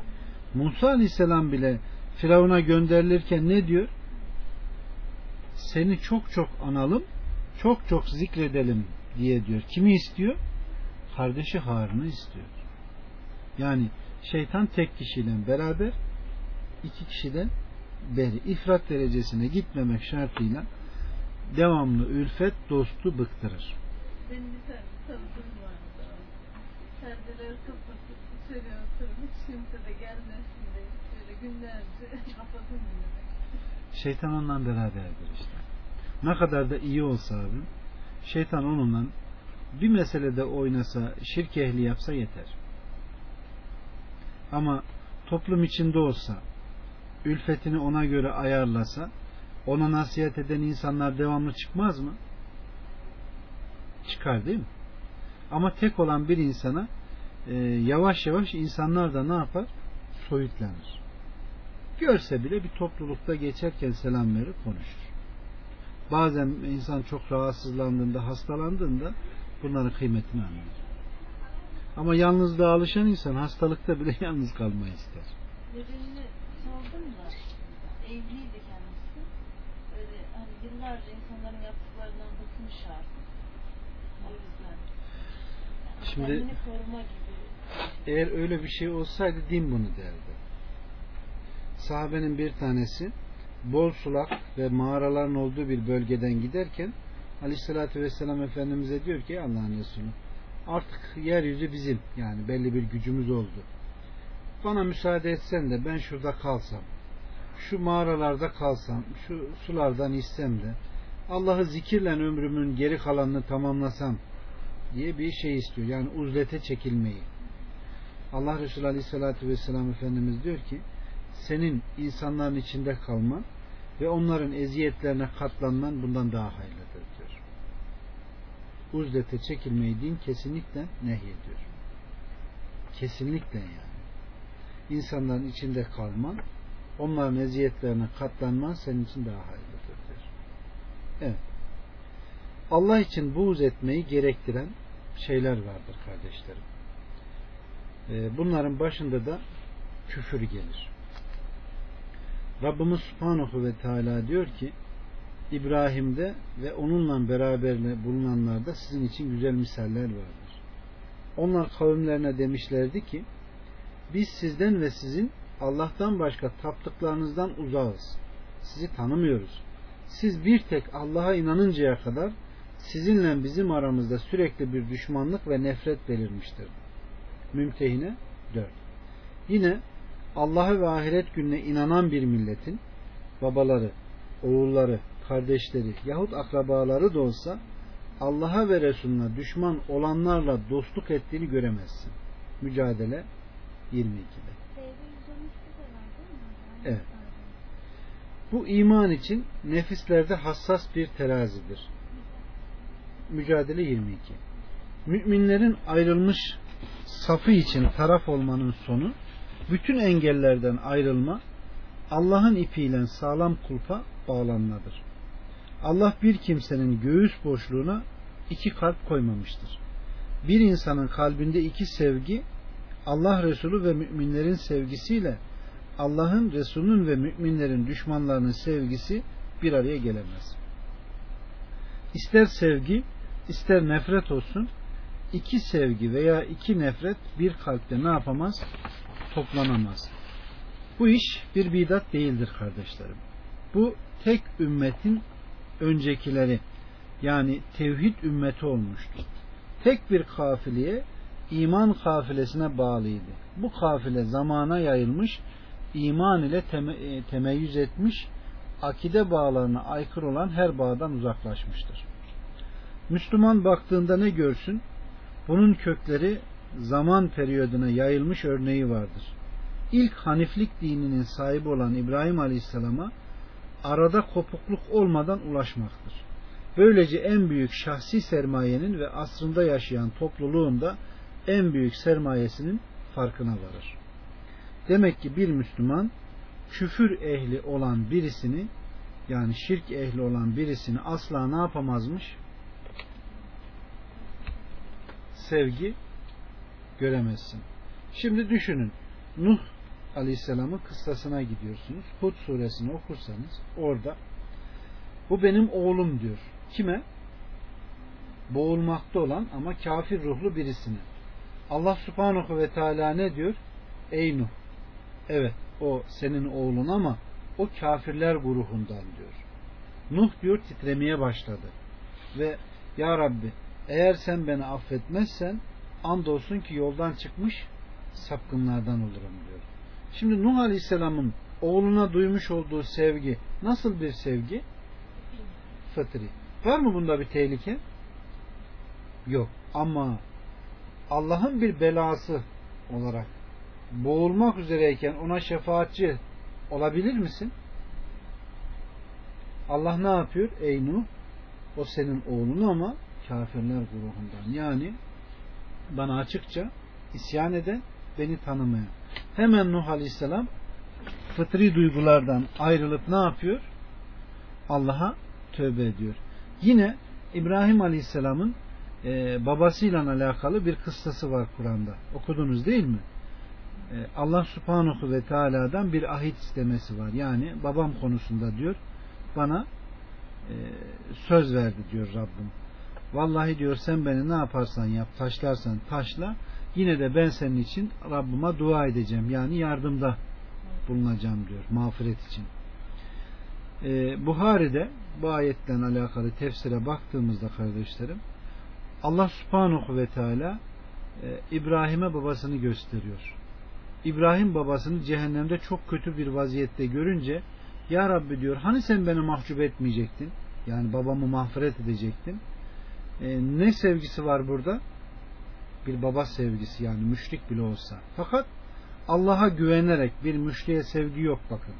Musa Aleyhisselam bile Firavun'a gönderilirken ne diyor? Seni çok çok analım, çok çok zikredelim diye diyor. Kimi istiyor? Kardeşi Harun'u istiyor. Yani şeytan tek kişiyle beraber iki kişiden beri ifrat derecesine gitmemek şartıyla devamlı ülfet dostu bıktırır. Benim bir tane tanıdığım vardı. Perdeleri kapatıp içeri oturmuş kimse de gelmesin diye Şeytan onunla beraberdir işte. Ne kadar da iyi olsa abim, şeytan onunla bir meselede oynasa, şirk ehli yapsa yeter. Ama toplum içinde olsa, ülfetini ona göre ayarlasa, ona nasihat eden insanlar devamlı çıkmaz mı? Çıkar değil mi? Ama tek olan bir insana e, yavaş yavaş insanlar da ne yapar? Soyutlanır. Görse bile bir toplulukta geçerken selam verir konuşur. Bazen insan çok rahatsızlandığında, hastalandığında bunların kıymetini anlar. Ama yalnızlığa alışan insan hastalıkta bile yalnız kalmayı ister. Nedenini sordum da evliydi kendisi. Öyle hani yıllarca insanların yaptıklarından bıkmış artık. O yüzden. Yani Şimdi- kendini koruma gibi. Eğer öyle bir şey olsaydı din bunu derdi. Sahabenin bir tanesi bol sulak ve mağaraların olduğu bir bölgeden giderken Aleyhisselatü Vesselam Efendimiz'e diyor ki Allah'ın Resulü artık yeryüzü bizim yani belli bir gücümüz oldu. Bana müsaade etsen de ben şurada kalsam şu mağaralarda kalsam şu sulardan içsem de Allah'ı zikirle ömrümün geri kalanını tamamlasam diye bir şey istiyor. Yani uzlete çekilmeyi. Allah Resulü Aleyhisselatü Vesselam Efendimiz diyor ki senin insanların içinde kalman ve onların eziyetlerine katlanman bundan daha hayırlıdır diyor. Uzlete çekilmeyi din kesinlikle nehyediyor. Kesinlikle yani. İnsanların içinde kalman, onların eziyetlerine katlanman senin için daha hayırlıdır diyor. Evet. Allah için buğz etmeyi gerektiren şeyler vardır kardeşlerim. Ee, Bunların başında da küfür gelir. Rabbimiz Subhanahu ve Teala diyor ki İbrahim'de ve onunla beraber bulunanlarda sizin için güzel misaller vardır. Onlar kavimlerine demişlerdi ki biz sizden ve sizin Allah'tan başka taptıklarınızdan uzağız. Sizi tanımıyoruz. Siz bir tek Allah'a inanıncaya kadar sizinle bizim aramızda sürekli bir düşmanlık ve nefret belirmiştir. Mümtehine 4. Yine Allah'a ve ahiret gününe inanan bir milletin babaları, oğulları, kardeşleri yahut akrabaları da olsa Allah'a ve Resulüne düşman olanlarla dostluk ettiğini göremezsin. Mücadele 22'de. Sevgi 113'te de var değil mi? Aynı Evet. Bu iman için nefislerde hassas bir terazidir. Mücadele 22. Müminlerin ayrılmış safı için taraf olmanın sonu bütün engellerden ayrılma Allah'ın ipiyle sağlam kulpa bağlanmadır. Allah bir kimsenin göğüs boşluğuna iki kalp koymamıştır. Bir insanın kalbinde iki sevgi Allah Resulü ve müminlerin sevgisiyle Allah'ın, Resulünün ve müminlerin düşmanlarının sevgisi bir araya gelemez. İster sevgi, ister nefret olsun, iki sevgi veya iki nefret bir kalpte ne yapamaz? Toplanamaz. Bu iş bir bidat değildir kardeşlerim. Bu tek ümmetin öncekileri yani tevhid ümmeti olmuştur. Tek bir kafileye iman kafilesine bağlıydı. Bu kafile zamana yayılmış, iman ile teme, e, temeyyüz etmiş, akide bağlarına aykırı olan her bağdan uzaklaşmıştır. Müslüman baktığında ne görsün? Bunun kökleri zaman periyoduna yayılmış örneği vardır. İlk Haniflik dininin sahibi olan İbrahim Aleyhisselam'a arada kopukluk olmadan ulaşmaktır. Böylece en büyük şahsi sermayenin ve asrında yaşayan topluluğun da en büyük sermayesinin farkına varır. Demek ki bir Müslüman küfür ehli olan birisini yani şirk ehli olan birisini asla ne yapamazmış? Sevgi göremezsin. Şimdi düşünün. Nuh Aleyhisselam'ın kıssasına gidiyorsunuz. Hud suresini okursanız orada bu benim oğlum diyor. Kime? Boğulmakta olan ama kafir ruhlu birisine. Allah subhanahu ve teala ne diyor? Ey Nuh evet o senin oğlun ama o kafirler grubundan diyor. Nuh diyor titremeye başladı. Ve Ya Rabbi eğer sen beni affetmezsen andolsun ki yoldan çıkmış sapkınlardan olurum diyor. Şimdi Nuh Aleyhisselam'ın oğluna duymuş olduğu sevgi nasıl bir sevgi? Fıtri. Var mı bunda bir tehlike? Yok. Ama Allah'ın bir belası olarak boğulmak üzereyken ona şefaatçi olabilir misin? Allah ne yapıyor? Ey Nuh o senin oğlun ama kafirler grubundan. Yani bana açıkça isyan eden beni tanımaya. Hemen Nuh Aleyhisselam fıtri duygulardan ayrılıp ne yapıyor? Allah'a tövbe ediyor. Yine İbrahim Aleyhisselam'ın e, babasıyla alakalı bir kıssası var Kur'an'da. Okudunuz değil mi? E, Allah Subhanahu ve Teala'dan bir ahit istemesi var. Yani babam konusunda diyor bana e, söz verdi diyor Rabbim. Vallahi diyor sen beni ne yaparsan yap, taşlarsan taşla yine de ben senin için Rabbime dua edeceğim. Yani yardımda bulunacağım diyor mağfiret için. Ee, Buhari'de bu ayetle alakalı tefsire baktığımızda kardeşlerim Allah subhanahu ve teala e, İbrahim'e babasını gösteriyor. İbrahim babasını cehennemde çok kötü bir vaziyette görünce Ya Rabbi diyor hani sen beni mahcup etmeyecektin yani babamı mağfiret edecektin e, ne sevgisi var burada bir baba sevgisi yani müşrik bile olsa fakat Allah'a güvenerek bir müşriye sevgi yok bakın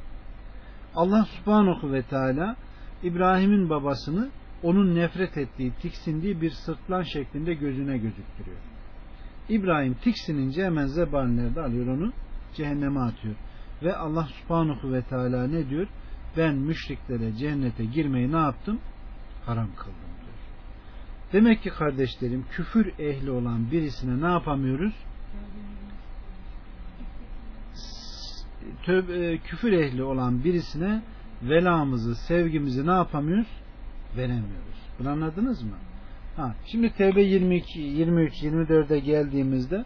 Allah subhanahu ve teala İbrahim'in babasını onun nefret ettiği, tiksindiği bir sırtlan şeklinde gözüne gözüktürüyor. İbrahim tiksinince hemen zebanilerde alıyor onu cehenneme atıyor. Ve Allah subhanahu ve teala ne diyor? Ben müşriklere cennete girmeyi ne yaptım? Haram kıldım. Demek ki kardeşlerim küfür ehli olan birisine ne yapamıyoruz? Tövbe, küfür ehli olan birisine velamızı, sevgimizi ne yapamıyoruz? Veremiyoruz. Bunu anladınız mı? Ha, şimdi Tevbe 22, 23, 24'e geldiğimizde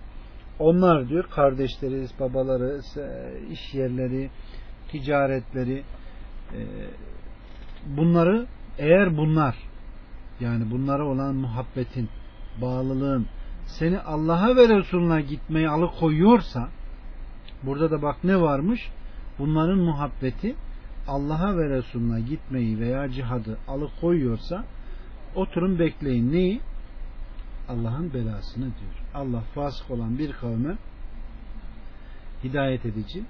onlar diyor kardeşleri, babaları, iş yerleri, ticaretleri bunları eğer bunlar yani bunlara olan muhabbetin, bağlılığın seni Allah'a ve Resulüne gitmeye alıkoyuyorsa Burada da bak ne varmış? Bunların muhabbeti Allah'a ve Resulüne gitmeyi veya cihadı alıkoyuyorsa oturun bekleyin. Neyi? Allah'ın belasını diyor. Allah fasık olan bir kavme hidayet edici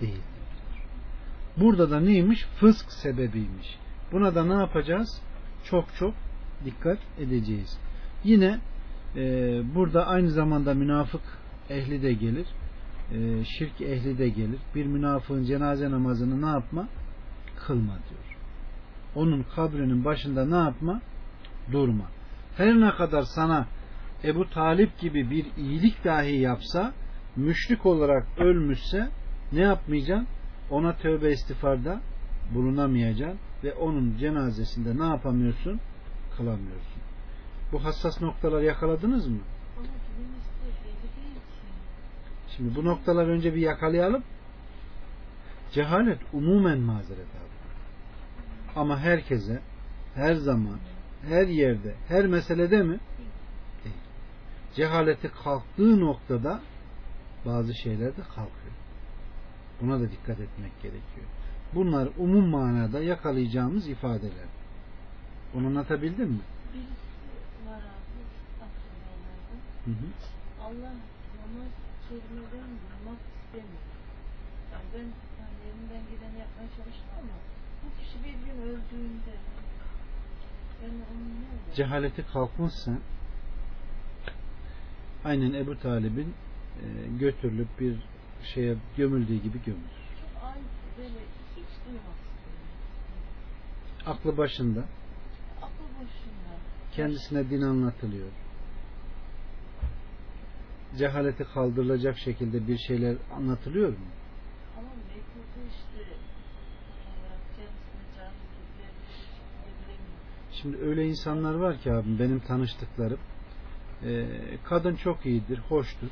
değildir. Burada da neymiş? Fısk sebebiymiş. Buna da ne yapacağız? Çok çok dikkat edeceğiz. Yine e, burada aynı zamanda münafık ehli de gelir. E, şirk ehli de gelir. Bir münafığın cenaze namazını ne yapma? Kılma diyor. Onun kabrinin başında ne yapma? Durma. Her ne kadar sana Ebu Talip gibi bir iyilik dahi yapsa müşrik olarak ölmüşse ne yapmayacaksın? Ona tövbe istiğfarda bulunamayacaksın ve onun cenazesinde ne yapamıyorsun? Kılamıyorsun. Bu hassas noktalar yakaladınız mı? Şimdi bu noktalar önce bir yakalayalım. Cehalet umumen mazeret abi. Ama herkese, her zaman, her yerde, her meselede mi? Değil. Cehaleti kalktığı noktada bazı şeyler de kalkıyor. Buna da dikkat etmek gerekiyor. Bunlar umum manada yakalayacağımız ifadeler. Bunu anlatabildim mi? Birisi var abi. Hı hı. Allah namaz kelimeden bulmak istemiyor. Yani ben hani elimden gideni yapmaya çalıştım ama bu kişi bir gün öldüğünde yani onun ne? Cehaleti kalkmışsa aynen Ebu Talib'in e, götürülüp bir şeye gömüldüğü gibi gömülür. Çok ay böyle hiç istemiyor. Aklı başında. Kendisine din anlatılıyor. Cehaleti kaldırılacak şekilde bir şeyler anlatılıyor mu? Ama işte. Şimdi öyle insanlar var ki abim benim tanıştıklarım e, kadın çok iyidir, hoştur. E,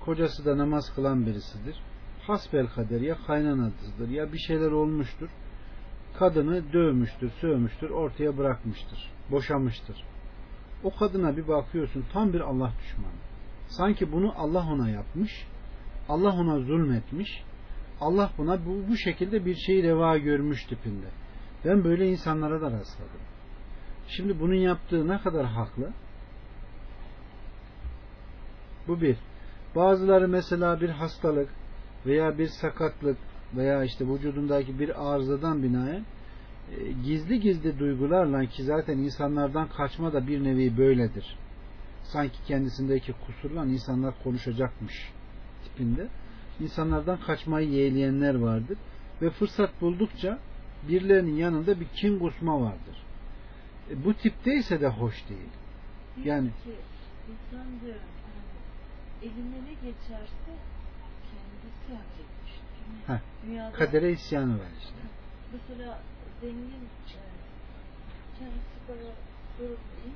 kocası da namaz kılan birisidir. Hasbel kader ya kaynanasıdır ya bir şeyler olmuştur. Kadını dövmüştür, sövmüştür, ortaya bırakmıştır. Boşamıştır. O kadına bir bakıyorsun tam bir Allah düşmanı. Sanki bunu Allah ona yapmış. Allah ona zulmetmiş. Allah buna bu, bu şekilde bir şeyi reva görmüş tipinde. Ben böyle insanlara da rastladım. Şimdi bunun yaptığı ne kadar haklı? Bu bir. Bazıları mesela bir hastalık veya bir sakatlık veya işte vücudundaki bir arızadan binaen e, gizli gizli duygularla ki zaten insanlardan kaçma da bir nevi böyledir. Sanki kendisindeki kusurla insanlar konuşacakmış tipinde. İnsanlardan kaçmayı yeğleyenler vardır. Ve fırsat buldukça birilerinin yanında bir kin kusma vardır. E, bu tipteyse de hoş değil. Yani- insan diyor hani eline ne geçerse kendisi hak. Heh, Dünyada Kadere isyanı var işte. mesela zengin e, kendisi bana sorup değil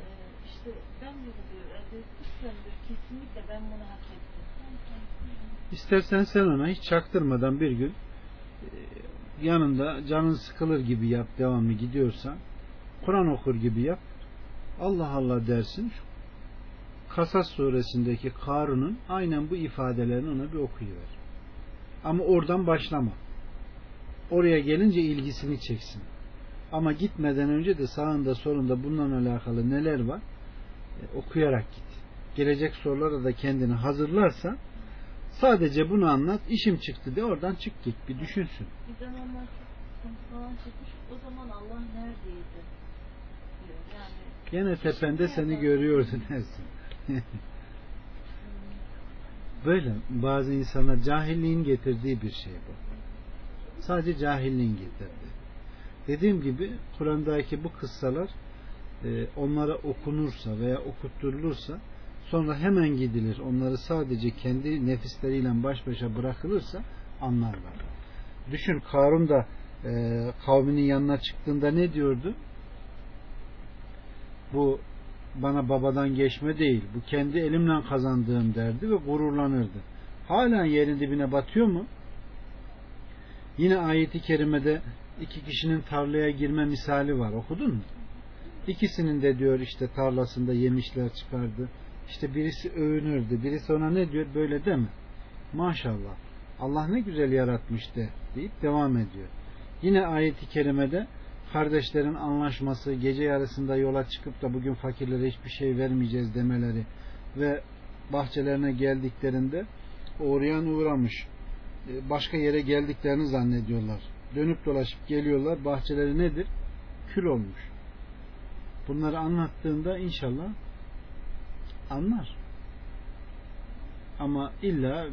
e, işte ben bunu diyor elde diyor kesinlikle ben bunu hak ettim. İstersen sen ona hiç çaktırmadan bir gün e, yanında canın sıkılır gibi yap devamlı gidiyorsan Kur'an okur gibi yap Allah Allah dersin Kasas suresindeki Karun'un aynen bu ifadelerini ona bir okuyuver. Ama oradan başlama. Oraya gelince ilgisini çeksin. Ama gitmeden önce de sağında solunda bununla alakalı neler var e, okuyarak git. Gelecek sorulara da kendini hazırlarsa sadece bunu anlat. işim çıktı de oradan çık git. Bir düşünsün. Bir zamanlar çok falan çıkmış o zaman Allah neredeydi yani Gene tepende seni görüyordu dersin. Böyle bazı insanlar cahilliğin getirdiği bir şey bu. Sadece cahilliğin getirdi. Dediğim gibi Kur'an'daki bu kıssalar e, onlara okunursa veya okutturulursa sonra hemen gidilir. Onları sadece kendi nefisleriyle baş başa bırakılırsa anlarlar. Düşün Karun da e, kavminin yanına çıktığında ne diyordu? Bu bana babadan geçme değil. Bu kendi elimle kazandığım derdi ve gururlanırdı. Halen yerin dibine batıyor mu? Yine ayeti kerimede iki kişinin tarlaya girme misali var. Okudun mu? İkisinin de diyor işte tarlasında yemişler çıkardı. İşte birisi övünürdü. Birisi ona ne diyor? Böyle deme. Maşallah. Allah ne güzel yaratmış de deyip devam ediyor. Yine ayeti kerimede kardeşlerin anlaşması, gece yarısında yola çıkıp da bugün fakirlere hiçbir şey vermeyeceğiz demeleri ve bahçelerine geldiklerinde uğrayan uğramış e, başka yere geldiklerini zannediyorlar. Dönüp dolaşıp geliyorlar. Bahçeleri nedir? Kül olmuş. Bunları anlattığında inşallah anlar. Ama illa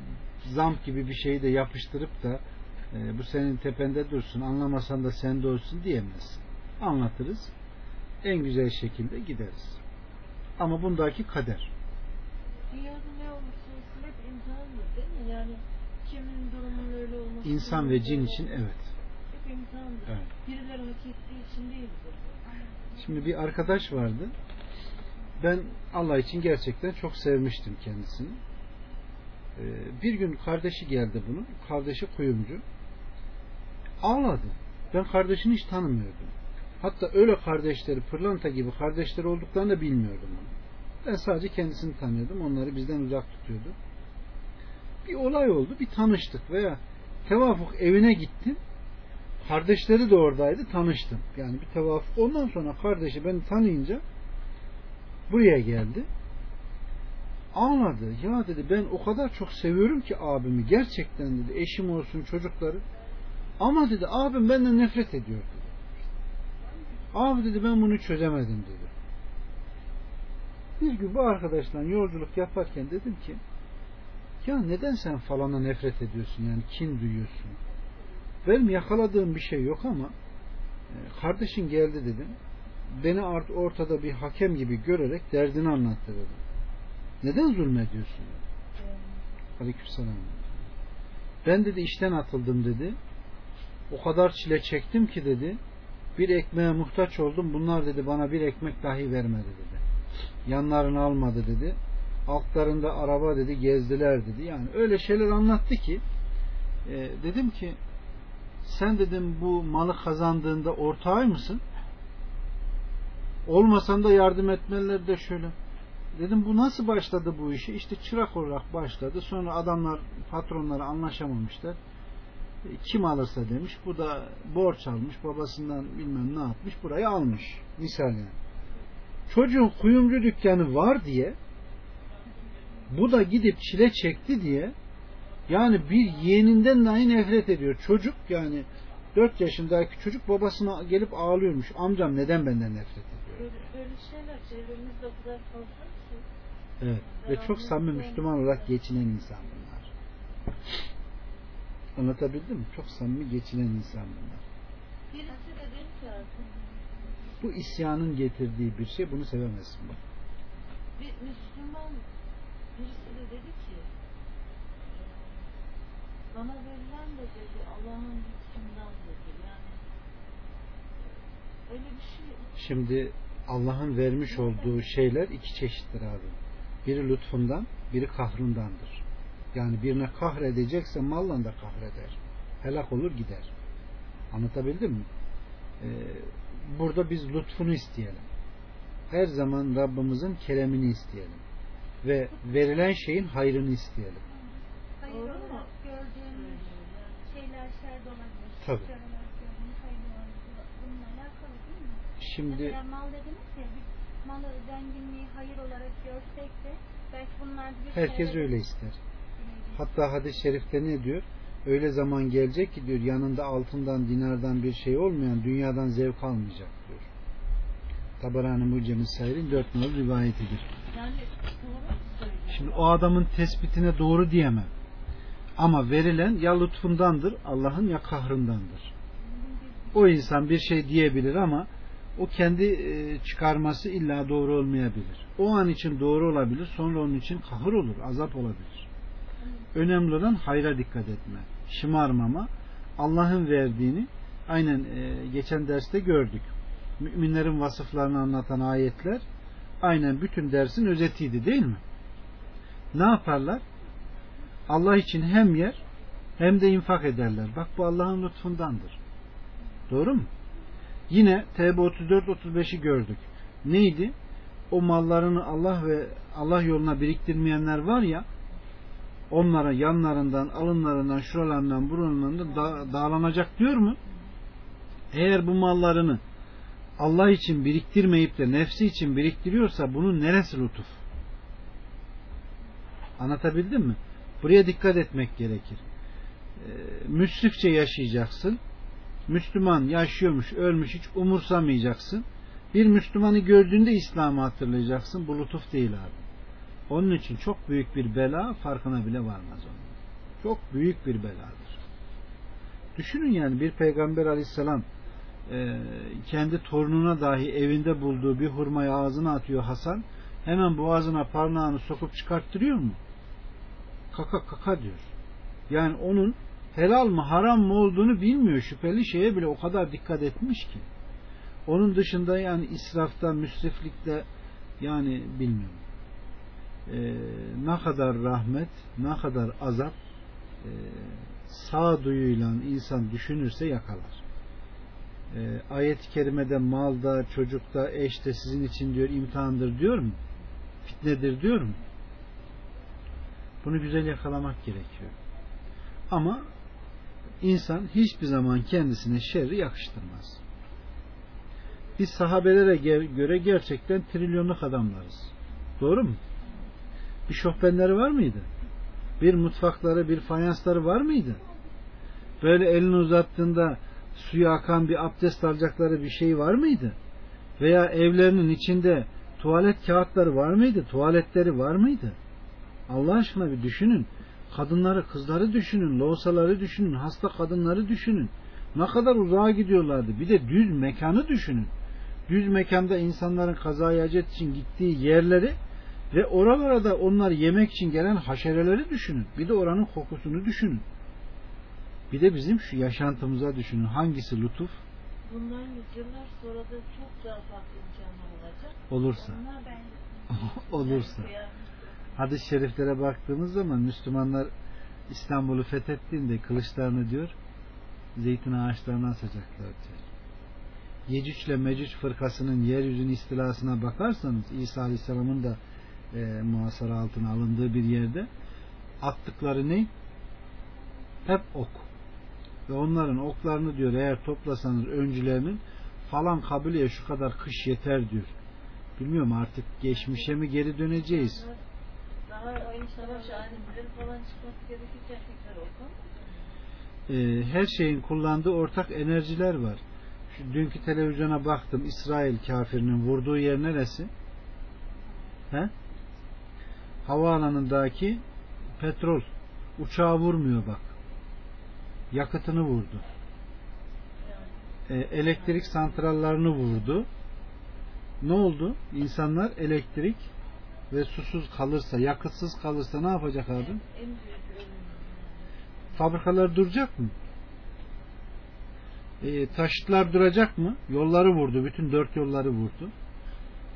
zamp gibi bir şeyi de yapıştırıp da e, bu senin tepende dursun anlamasan da sende olsun diyemezsin. Anlatırız. En güzel şekilde gideriz. Ama bundaki kader. Dünyada ne olursa olsun hep imtihandır değil mi? Yani kimin durumunun öyle olması. İnsan ve cin için evet. Hep imtihandır. Evet. Birileri hak ettiği için değildir. Şimdi bir arkadaş vardı. Ben Allah için gerçekten çok sevmiştim kendisini. Ee, bir gün kardeşi geldi bunun. Kardeşi kuyumcu. Ağladı. Ben kardeşini hiç tanımıyordum. Hatta öyle kardeşleri pırlanta gibi kardeşleri olduklarını da bilmiyordum. Ben sadece kendisini tanıyordum. Onları bizden uzak tutuyordu. Bir olay oldu. Bir tanıştık veya tevafuk evine gittim. Kardeşleri de oradaydı. Tanıştım. Yani bir tevafuk. Ondan sonra kardeşi beni tanıyınca buraya geldi. Ağladı. Ya dedi ben o kadar çok seviyorum ki abimi. Gerçekten dedi. Eşim olsun çocukları. Ama dedi abim benden nefret ediyor dedi. Abi dedi ben bunu çözemedim dedi. Bir gün bu arkadaşla yolculuk yaparken dedim ki ya neden sen falana nefret ediyorsun yani kin duyuyorsun. Benim yakaladığım bir şey yok ama e, kardeşin geldi dedim. Beni art ortada bir hakem gibi görerek derdini anlattı dedim. Neden zulmediyorsun? Aleykümselam. Ben dedi işten atıldım dedi. O kadar çile çektim ki dedi. Bir ekmeğe muhtaç oldum. Bunlar dedi bana bir ekmek dahi vermedi dedi. Yanlarını almadı dedi. Altlarında araba dedi gezdiler dedi. Yani öyle şeyler anlattı ki e, dedim ki sen dedim bu malı kazandığında ortağı mısın? Olmasan da yardım etmeleri de şöyle. Dedim bu nasıl başladı bu işi? İşte çırak olarak başladı. Sonra adamlar patronları anlaşamamışlar. Kim alırsa demiş. Bu da borç almış. Babasından bilmem ne yapmış. Burayı almış. Misal yani. Çocuğun kuyumcu dükkanı var diye bu da gidip çile çekti diye yani bir yeğeninden dahi nefret ediyor. Çocuk yani 4 yaşındaki çocuk babasına gelip ağlıyormuş. Amcam neden benden nefret ediyor? Böyle, böyle şeyler çevremizde o kadar fazla ki. Evet. Ve çok samimi Müslüman olarak geçinen insan bunlar. Anlatabildim mi? Çok samimi geçinen insan bunlar. Birisi de dedi ki artık Bu isyanın getirdiği bir şey. Bunu sevemezsin bak. bir Müslüman birisi de dedi ki "Ee, bana verilen de dedi Allah'ın lütfundan dedi. Yani öyle bir şey Şimdi Allah'ın vermiş olduğu şeyler iki çeşittir abi. Biri lütfundan, biri kahrındandır. Yani birine kahredecekse malla da kahreder. Helak olur gider. Anlatabildim mi? Ee, burada biz lütfunu isteyelim. Her zaman Rabbimizin keremini isteyelim. Ve verilen şeyin hayrını isteyelim. Hayır Doğru mu? gördüğümüz şeyler şer olabilir. Tabii. Şimdi Mesela mal dediniz ya biz malı zenginliği hayır olarak görsek de belki bunlar bir herkes öyle ister. Hatta hadis-i şerifte ne diyor? Öyle zaman gelecek ki diyor yanında altından dinardan bir şey olmayan dünyadan zevk almayacak diyor. Tabarani Mucem-i Sair'in dört numaralı rivayetidir. Şimdi o adamın tespitine doğru diyemem. Ama verilen ya lütfundandır Allah'ın ya kahrındandır. O insan bir şey diyebilir ama o kendi e, çıkarması illa doğru olmayabilir. O an için doğru olabilir, sonra onun için kahır olur, azap olabilir. Önemli olan hayra dikkat etme, şımarmama, Allah'ın verdiğini aynen e, geçen derste gördük. Müminlerin vasıflarını anlatan ayetler aynen bütün dersin özetiydi değil mi? Ne yaparlar? Allah için hem yer hem de infak ederler. Bak bu Allah'ın lütfundandır. Doğru mu? Yine TB 34-35'i gördük. Neydi? O mallarını Allah ve Allah yoluna biriktirmeyenler var ya onlara yanlarından, alınlarından, şuralarından, buralarından da dağlanacak diyor mu? Eğer bu mallarını Allah için biriktirmeyip de nefsi için biriktiriyorsa bunun neresi lütuf? Anlatabildim mi? Buraya dikkat etmek gerekir. Ee, müsrifçe yaşayacaksın. Müslüman yaşıyormuş, ölmüş hiç umursamayacaksın. Bir Müslümanı gördüğünde İslam'ı hatırlayacaksın. Bu lütuf değil abi. Onun için çok büyük bir bela farkına bile varmaz onun. Çok büyük bir beladır. Düşünün yani bir peygamber aleyhisselam e, kendi torununa dahi evinde bulduğu bir hurmayı ağzına atıyor Hasan. Hemen boğazına parmağını sokup çıkarttırıyor mu? Kaka kaka diyor. Yani onun helal mı haram mı olduğunu bilmiyor. Şüpheli şeye bile o kadar dikkat etmiş ki. Onun dışında yani israfta, müsriflikte yani bilmiyorum. Ee, ne kadar rahmet, ne kadar azap e, sağduyuyla insan düşünürse yakalar. Ee, ayet-i kerimede malda, çocukta, eşte sizin için diyor imtihandır diyor mu? Fitnedir diyor mu? Bunu güzel yakalamak gerekiyor. Ama insan hiçbir zaman kendisine şerri yakıştırmaz. Biz sahabelere göre gerçekten trilyonluk adamlarız. Doğru mu? Bir şofbenleri var mıydı? Bir mutfakları, bir fayansları var mıydı? Böyle elini uzattığında suya akan bir abdest alacakları bir şey var mıydı? Veya evlerinin içinde tuvalet kağıtları var mıydı? Tuvaletleri var mıydı? Allah aşkına bir düşünün. Kadınları, kızları düşünün, loğusaları düşünün, hasta kadınları düşünün. Ne kadar uzağa gidiyorlardı. Bir de düz mekanı düşünün. Düz mekanda insanların kazaya acet için gittiği yerleri ve oralara da onlar yemek için gelen haşereleri düşünün. Bir de oranın kokusunu düşünün. Bir de bizim şu yaşantımıza düşünün. Hangisi lütuf? Bundan yüzyıllar sonra da çok daha farklı imkanlar olacak. Olursa. Olursa. Hadis-i şeriflere baktığımız zaman Müslümanlar İstanbul'u fethettiğinde kılıçlarını diyor zeytin ağaçlarına asacaklar diyor. Yecüc ile Mecüc fırkasının yeryüzünün istilasına bakarsanız İsa Aleyhisselam'ın da e, muhasara altına alındığı bir yerde attıkları ne? Hep ok. Ve onların oklarını diyor eğer toplasanız öncülerinin falan kabileye şu kadar kış yeter diyor. Bilmiyorum artık geçmişe mi geri döneceğiz? daha savaş alimleri falan çıkması gerekirken tekrar oku. Ee, her şeyin kullandığı ortak enerjiler var. Şu dünkü televizyona baktım. İsrail kafirinin vurduğu yer neresi? He? Havaalanındaki petrol. Uçağı vurmuyor bak. Yakıtını vurdu. Ee, elektrik santrallarını vurdu. Ne oldu? İnsanlar elektrik ve susuz kalırsa, yakıtsız kalırsa ne yapacak abi? Fabrikalar duracak mı? E, taşıtlar duracak mı? Yolları vurdu. Bütün dört yolları vurdu.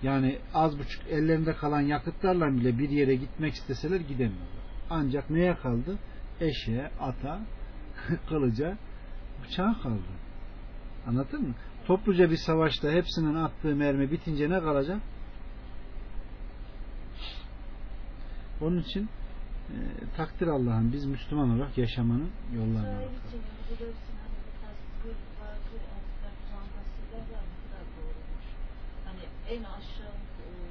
Yani az buçuk ellerinde kalan yakıtlarla bile bir yere gitmek isteseler gidemiyorlar. Ancak neye kaldı? Eşeğe, ata, kılıca, bıçağa kaldı. Anladın mı? Topluca bir savaşta hepsinin attığı mermi bitince ne kalacak? Onun için e, takdir Allah'ın biz Müslüman olarak yaşamanın yollarına bakalım. için biliyorsun hani bu tasvir bazı ensler fantasiler var ne kadar doğrumuş. Hani en aşağı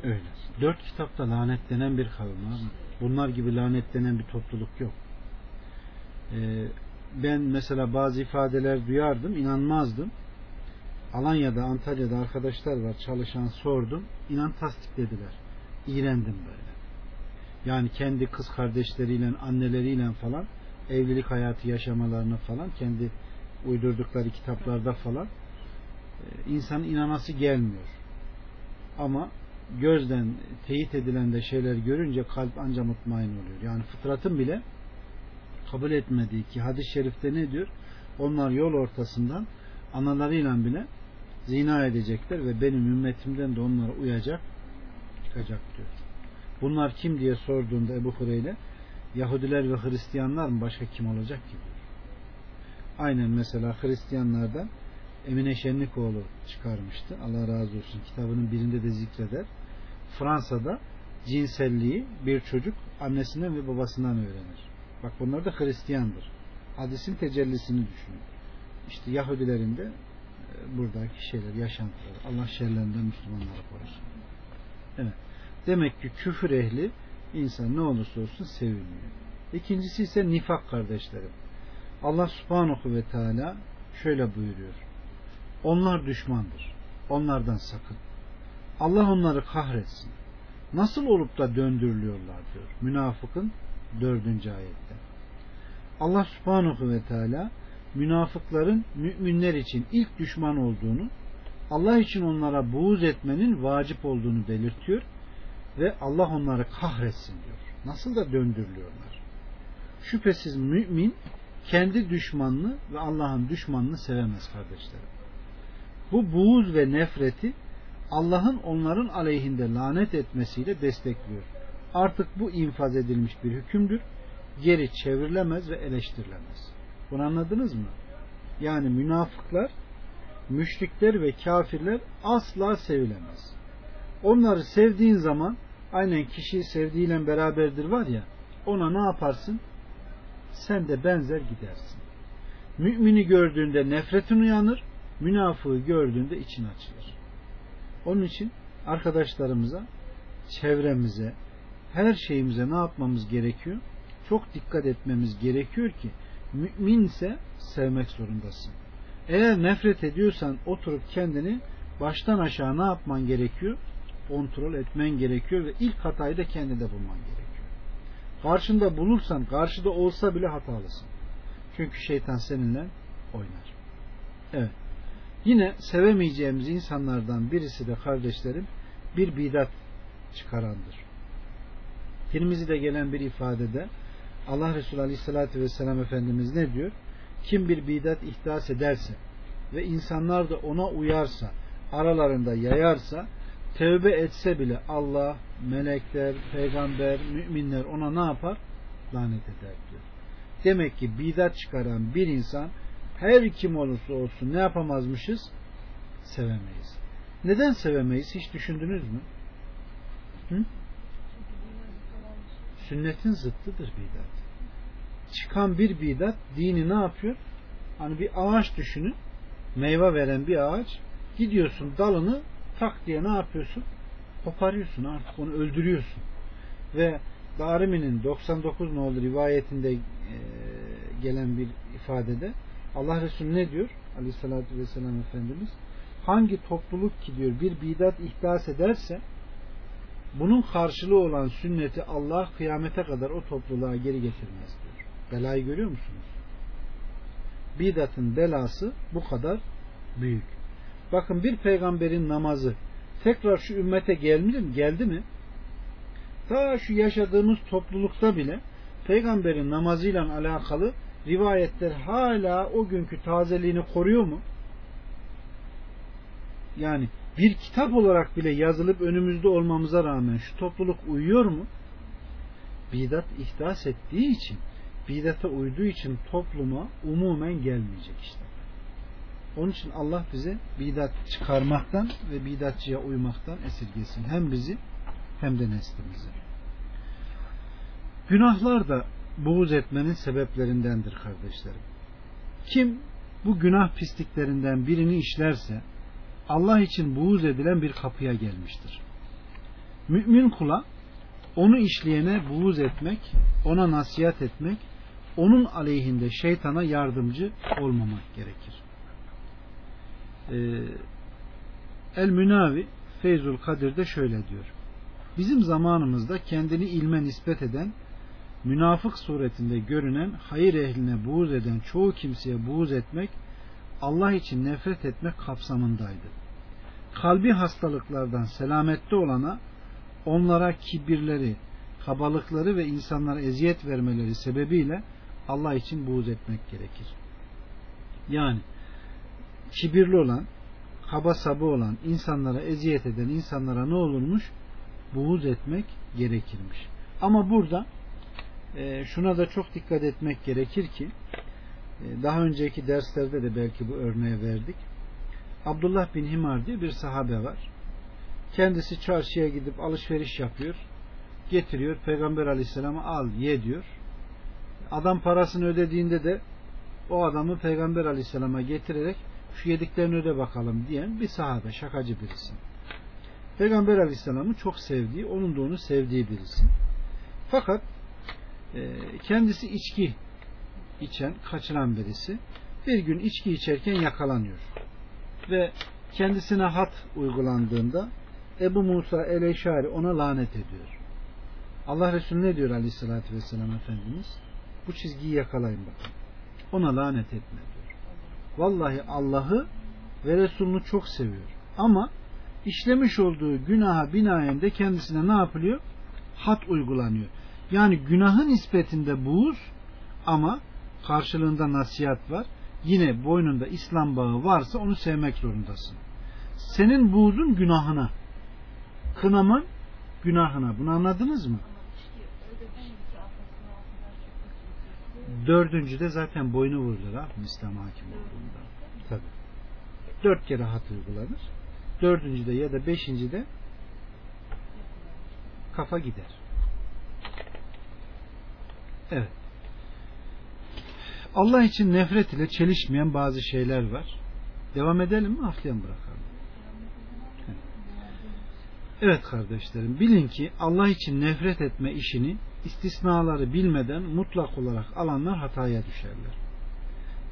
e, Öyle. Dört kitapta lanetlenen bir kavim abi. Bunlar gibi lanetlenen bir topluluk yok. Ee, ben mesela bazı ifadeler duyardım, inanmazdım. Alanya'da, Antalya'da arkadaşlar var çalışan sordum. İnan tasdiklediler. İğrendim böyle. Yani kendi kız kardeşleriyle, anneleriyle falan evlilik hayatı yaşamalarını falan kendi uydurdukları kitaplarda falan e, insanın inanası gelmiyor. Ama gözden teyit edilen de şeyler görünce kalp anca mutmain oluyor. Yani fıtratın bile kabul etmediği ki hadis-i şerifte ne diyor? Onlar yol ortasından analarıyla bile zina edecekler ve benim ümmetimden de onlara uyacak çıkacak diyor. Bunlar kim diye sorduğunda Ebu Hureyre Yahudiler ve Hristiyanlar mı başka kim olacak ki. Aynen mesela Hristiyanlardan Emine Şenlikoğlu çıkarmıştı. Allah razı olsun. Kitabının birinde de zikreder. Fransa'da cinselliği bir çocuk annesinden ve babasından öğrenir. Bak bunlar da Hristiyandır. Hadisin tecellisini düşünün. İşte Yahudilerin de e, buradaki şeyler, yaşantıları. Allah şerlerinden Müslümanları korusun. Evet. Demek ki küfür ehli insan ne olursa olsun sevilmiyor. İkincisi ise nifak kardeşlerim. Allah subhanahu ve teala şöyle buyuruyor. Onlar düşmandır. Onlardan sakın. Allah onları kahretsin. Nasıl olup da döndürülüyorlar diyor. Münafıkın dördüncü ayette. Allah subhanahu ve teala münafıkların müminler için ilk düşman olduğunu, Allah için onlara buğz etmenin vacip olduğunu belirtiyor ve Allah onları kahretsin diyor. Nasıl da döndürülüyorlar. Şüphesiz mümin kendi düşmanını ve Allah'ın düşmanını sevemez kardeşlerim. Bu buğuz ve nefreti Allah'ın onların aleyhinde lanet etmesiyle destekliyor. Artık bu infaz edilmiş bir hükümdür. Geri çevrilemez ve eleştirilemez. Bunu anladınız mı? Yani münafıklar, müşrikler ve kafirler asla sevilemez. Onları sevdiğin zaman aynen kişiyi sevdiğiyle beraberdir var ya ona ne yaparsın? Sen de benzer gidersin. Mümini gördüğünde nefretin uyanır, münafığı gördüğünde için açılır. Onun için arkadaşlarımıza, çevremize, her şeyimize ne yapmamız gerekiyor? Çok dikkat etmemiz gerekiyor ki müminse sevmek zorundasın. Eğer nefret ediyorsan oturup kendini baştan aşağı ne yapman gerekiyor? Kontrol etmen gerekiyor ve ilk hatayı da kendinde bulman gerekiyor. Karşında bulursan, karşıda olsa bile hatalısın. Çünkü şeytan seninle oynar. Evet. Yine sevemeyeceğimiz insanlardan birisi de kardeşlerim bir bidat çıkarandır. Tirmizi'de gelen bir ifadede Allah Resulü Aleyhisselatü Vesselam Efendimiz ne diyor? Kim bir bidat ihdas ederse ve insanlar da ona uyarsa, aralarında yayarsa, tevbe etse bile Allah, melekler, peygamber, müminler ona ne yapar? Lanet eder diyor. Demek ki bidat çıkaran bir insan her kim olursa olsun ne yapamazmışız? Sevemeyiz. Neden sevemeyiz? Hiç düşündünüz mü? Hı? Sünnetin zıttıdır bidat. Çıkan bir bidat dini ne yapıyor? Hani bir ağaç düşünün. Meyve veren bir ağaç. Gidiyorsun dalını tak diye ne yapıyorsun? Koparıyorsun artık onu öldürüyorsun. Ve Darimi'nin 99 nolu rivayetinde gelen bir ifadede Allah Resulü ne diyor? Aleyhissalatü vesselam Efendimiz hangi topluluk ki diyor bir bidat ihdas ederse bunun karşılığı olan sünneti Allah kıyamete kadar o topluluğa geri getirmez diyor. Belayı görüyor musunuz? Bidatın belası bu kadar büyük. Bakın bir peygamberin namazı tekrar şu ümmete geldi mi? Geldi mi? Ta şu yaşadığımız toplulukta bile peygamberin namazıyla alakalı rivayetler hala o günkü tazeliğini koruyor mu? Yani bir kitap olarak bile yazılıp önümüzde olmamıza rağmen şu topluluk uyuyor mu? Bidat ihdas ettiği için, bidata uyduğu için topluma umumen gelmeyecek işte. Onun için Allah bize bidat çıkarmaktan ve bidatçıya uymaktan esirgesin. Hem bizi hem de neslimizi. Günahlar da buğz etmenin sebeplerindendir kardeşlerim. Kim bu günah pisliklerinden birini işlerse Allah için buğz edilen bir kapıya gelmiştir. Mümin kula onu işleyene buğz etmek, ona nasihat etmek, onun aleyhinde şeytana yardımcı olmamak gerekir. Ee, El Münavi Feyzul Kadir'de şöyle diyor. Bizim zamanımızda kendini ilme nispet eden münafık suretinde görünen hayır ehline buğz eden çoğu kimseye buğz etmek Allah için nefret etmek kapsamındaydı. Kalbi hastalıklardan selamette olana onlara kibirleri, kabalıkları ve insanlara eziyet vermeleri sebebiyle Allah için buğz etmek gerekir. Yani kibirli olan, kaba sabı olan, insanlara eziyet eden insanlara ne olurmuş? Buğz etmek gerekirmiş. Ama burada şuna da çok dikkat etmek gerekir ki e, daha önceki derslerde de belki bu örneği verdik. Abdullah bin Himar diye bir sahabe var. Kendisi çarşıya gidip alışveriş yapıyor. Getiriyor. Peygamber aleyhisselama al ye diyor. Adam parasını ödediğinde de o adamı Peygamber aleyhisselama getirerek şu yediklerini öde bakalım diyen bir sahabe, şakacı birisi. Peygamber aleyhisselamı çok sevdiği, onun da onu sevdiği birisi. Fakat kendisi içki içen, kaçıran birisi bir gün içki içerken yakalanıyor. Ve kendisine hat uygulandığında Ebu Musa el-Eşari ona lanet ediyor. Allah Resulü ne diyor aleyhissalatü vesselam Efendimiz? Bu çizgiyi yakalayın bakın. Ona lanet etme diyor. Vallahi Allah'ı ve Resulünü çok seviyor. Ama işlemiş olduğu günaha binaen de kendisine ne yapılıyor? Hat uygulanıyor. Yani günahın nispetinde buğuz ama karşılığında nasihat var. Yine boynunda İslam bağı varsa onu sevmek zorundasın. Senin buğzun günahına, kınaman günahına. Bunu anladınız mı? Dördüncüde zaten boynu vurulur ha İslam hakim olduğunda. Tabi. Dört kere hat uygulanır. Dördüncüde ya da beşincide kafa gider. Evet. Allah için nefret ile çelişmeyen bazı şeyler var. Devam edelim mi? Mı bırakalım? Evet kardeşlerim, bilin ki Allah için nefret etme işini istisnaları bilmeden mutlak olarak alanlar hataya düşerler.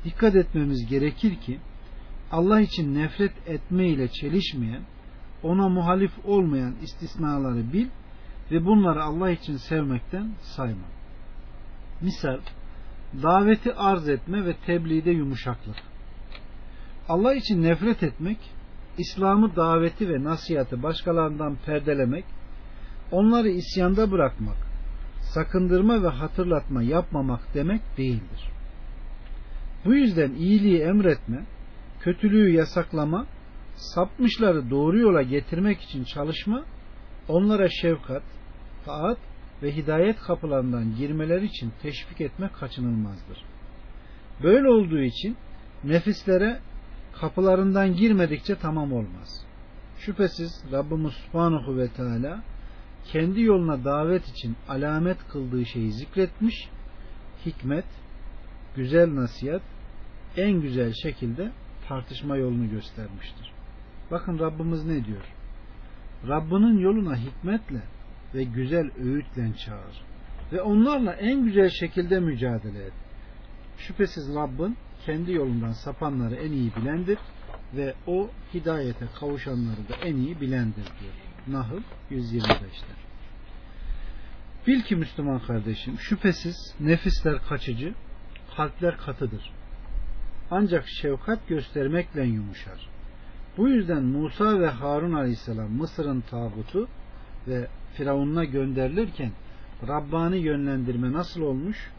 Dikkat etmemiz gerekir ki Allah için nefret etme ile çelişmeyen, ona muhalif olmayan istisnaları bil ve bunları Allah için sevmekten sayma. Misal, daveti arz etme ve tebliğde yumuşaklık. Allah için nefret etmek, İslam'ı daveti ve nasihatı başkalarından perdelemek, onları isyanda bırakmak, sakındırma ve hatırlatma yapmamak demek değildir. Bu yüzden iyiliği emretme, kötülüğü yasaklama, sapmışları doğru yola getirmek için çalışma, onlara şefkat, taat ve hidayet kapılarından girmeleri için teşvik etmek kaçınılmazdır. Böyle olduğu için nefislere kapılarından girmedikçe tamam olmaz. Şüphesiz Rabbimiz Subhanahu ve Teala kendi yoluna davet için alamet kıldığı şeyi zikretmiş, hikmet, güzel nasihat en güzel şekilde tartışma yolunu göstermiştir. Bakın Rabbimiz ne diyor? Rabbinin yoluna hikmetle ve güzel öğütle çağır. Ve onlarla en güzel şekilde mücadele et. Şüphesiz Rabbin kendi yolundan sapanları en iyi bilendir ve o hidayete kavuşanları da en iyi bilendir diyor. Nahl 125'te. Bil ki Müslüman kardeşim şüphesiz nefisler kaçıcı, kalpler katıdır. Ancak şefkat göstermekle yumuşar. Bu yüzden Musa ve Harun aleyhisselam Mısır'ın tağutu ve Firavun'a gönderilirken Rabbani yönlendirme nasıl olmuş?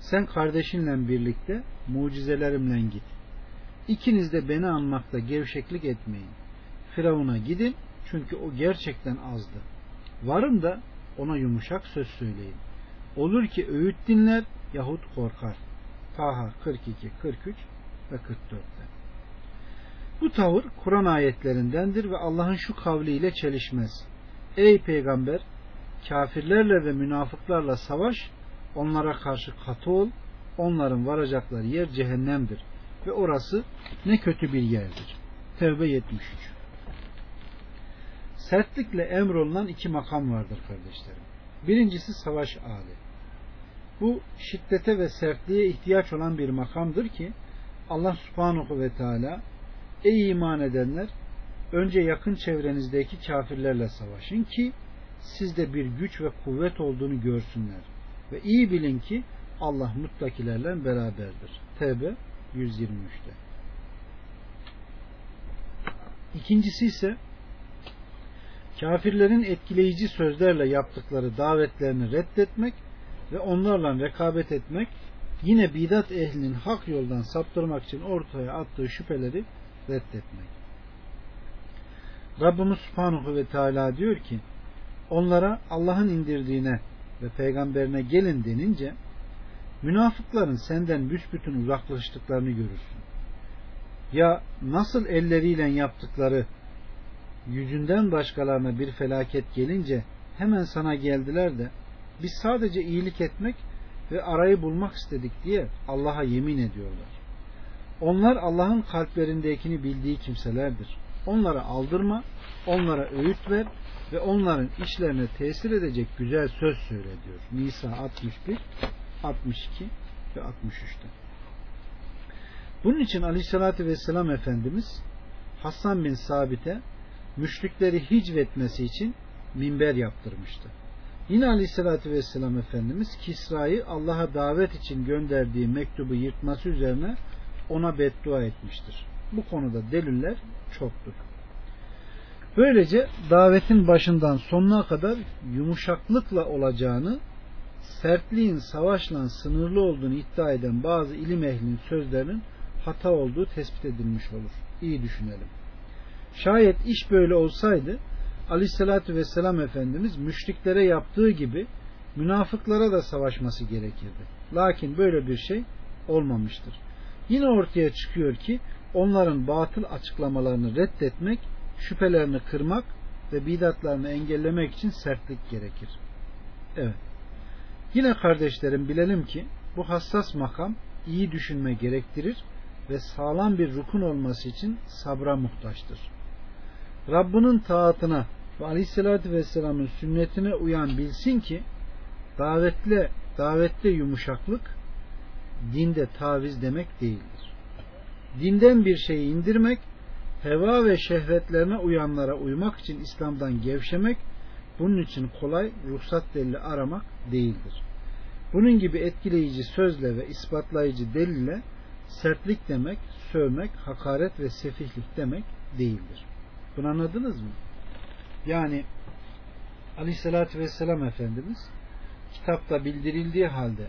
Sen kardeşinle birlikte mucizelerimle git. İkiniz de beni anmakta gevşeklik etmeyin. Firavun'a gidin çünkü o gerçekten azdı. Varın da ona yumuşak söz söyleyin. Olur ki öğüt dinler yahut korkar. Taha 42, 43 ve 44'te. Bu tavır Kur'an ayetlerindendir ve Allah'ın şu kavliyle çelişmez. Ey peygamber kafirlerle ve münafıklarla savaş onlara karşı katı ol onların varacakları yer cehennemdir ve orası ne kötü bir yerdir. Tevbe 73 Sertlikle emrolunan iki makam vardır kardeşlerim. Birincisi savaş hali. Bu şiddete ve sertliğe ihtiyaç olan bir makamdır ki Allah subhanahu ve teala ey iman edenler önce yakın çevrenizdeki kafirlerle savaşın ki sizde bir güç ve kuvvet olduğunu görsünler. Ve iyi bilin ki Allah muttakilerle beraberdir. Tevbe 123'te. İkincisi ise kafirlerin etkileyici sözlerle yaptıkları davetlerini reddetmek ve onlarla rekabet etmek yine bidat ehlinin hak yoldan saptırmak için ortaya attığı şüpheleri reddetmek. Rabbimiz Subhanahu ve Teala diyor ki onlara Allah'ın indirdiğine ve peygamberine gelin denince münafıkların senden büsbütün uzaklaştıklarını görürsün. Ya nasıl elleriyle yaptıkları yüzünden başkalarına bir felaket gelince hemen sana geldiler de biz sadece iyilik etmek ve arayı bulmak istedik diye Allah'a yemin ediyorlar. Onlar Allah'ın kalplerindekini bildiği kimselerdir. Onlara aldırma, onlara öğüt ver ve onların işlerine tesir edecek güzel söz söyle diyor. Nisa 61, 62 ve 63'te. Bunun için Aleyhisselatü Vesselam Efendimiz Hasan bin Sabit'e müşrikleri hicvetmesi için minber yaptırmıştı. Yine Aleyhisselatü Vesselam Efendimiz Kisra'yı Allah'a davet için gönderdiği mektubu yırtması üzerine ona beddua etmiştir. Bu konuda deliller çoktur. Böylece davetin başından sonuna kadar yumuşaklıkla olacağını, sertliğin savaşla sınırlı olduğunu iddia eden bazı ilim ehlinin sözlerinin hata olduğu tespit edilmiş olur. İyi düşünelim. Şayet iş böyle olsaydı Aleyhisselatü Vesselam Efendimiz müşriklere yaptığı gibi münafıklara da savaşması gerekirdi. Lakin böyle bir şey olmamıştır. Yine ortaya çıkıyor ki onların batıl açıklamalarını reddetmek, şüphelerini kırmak ve bidatlarını engellemek için sertlik gerekir. Evet. Yine kardeşlerim bilelim ki bu hassas makam iyi düşünme gerektirir ve sağlam bir rukun olması için sabra muhtaçtır. Rabbinin taatına ve Aleyhisselatü Vesselam'ın sünnetine uyan bilsin ki davetle, davette yumuşaklık dinde taviz demek değildir. Dinden bir şeyi indirmek, heva ve şehvetlerine uyanlara uymak için İslam'dan gevşemek, bunun için kolay ruhsat delili aramak değildir. Bunun gibi etkileyici sözle ve ispatlayıcı delille sertlik demek, sövmek, hakaret ve sefihlik demek değildir. Bunu anladınız mı? Yani Aleyhisselatü Vesselam Efendimiz kitapta bildirildiği halde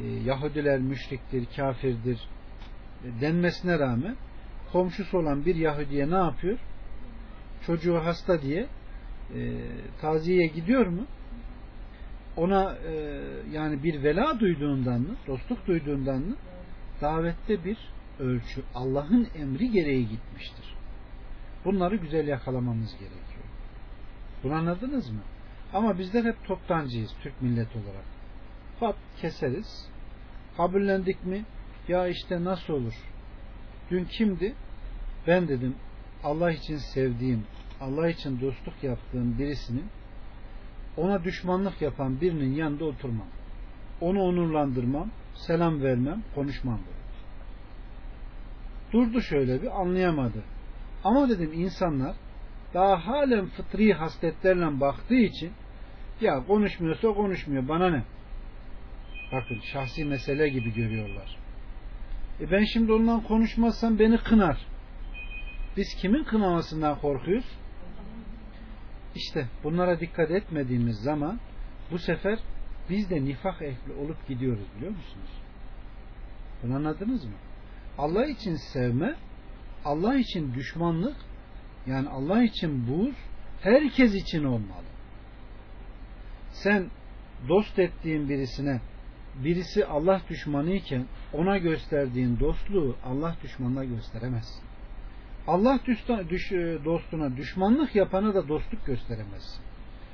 e, Yahudiler müşriktir, kafirdir denmesine rağmen komşusu olan bir Yahudiye ne yapıyor? Çocuğu hasta diye e, taziyeye gidiyor mu? Ona e, yani bir vela duyduğundan mı, dostluk duyduğundan mı davette bir ölçü Allah'ın emri gereği gitmiştir. Bunları güzel yakalamamız gerekiyor. Bunu anladınız mı? Ama bizler hep toptancıyız Türk milleti olarak. Pat keseriz. Kabullendik mi? Ya işte nasıl olur? Dün kimdi? Ben dedim Allah için sevdiğim, Allah için dostluk yaptığım birisinin ona düşmanlık yapan birinin yanında oturmam. Onu onurlandırmam, selam vermem, konuşmam. Durdu şöyle bir anlayamadı. Ama dedim insanlar daha halen fıtri hasletlerle baktığı için ya konuşmuyorsa konuşmuyor bana ne? Bakın şahsi mesele gibi görüyorlar. E ben şimdi ondan konuşmazsam beni kınar. Biz kimin kınamasından korkuyoruz? İşte bunlara dikkat etmediğimiz zaman bu sefer biz de nifak ehli olup gidiyoruz biliyor musunuz? Bunu anladınız mı? Allah için sevme, Allah için düşmanlık, yani Allah için buğz herkes için olmalı. Sen dost ettiğin birisine birisi Allah düşmanı iken ona gösterdiğin dostluğu Allah düşmanına gösteremezsin. Allah dostuna düşmanlık yapana da dostluk gösteremezsin.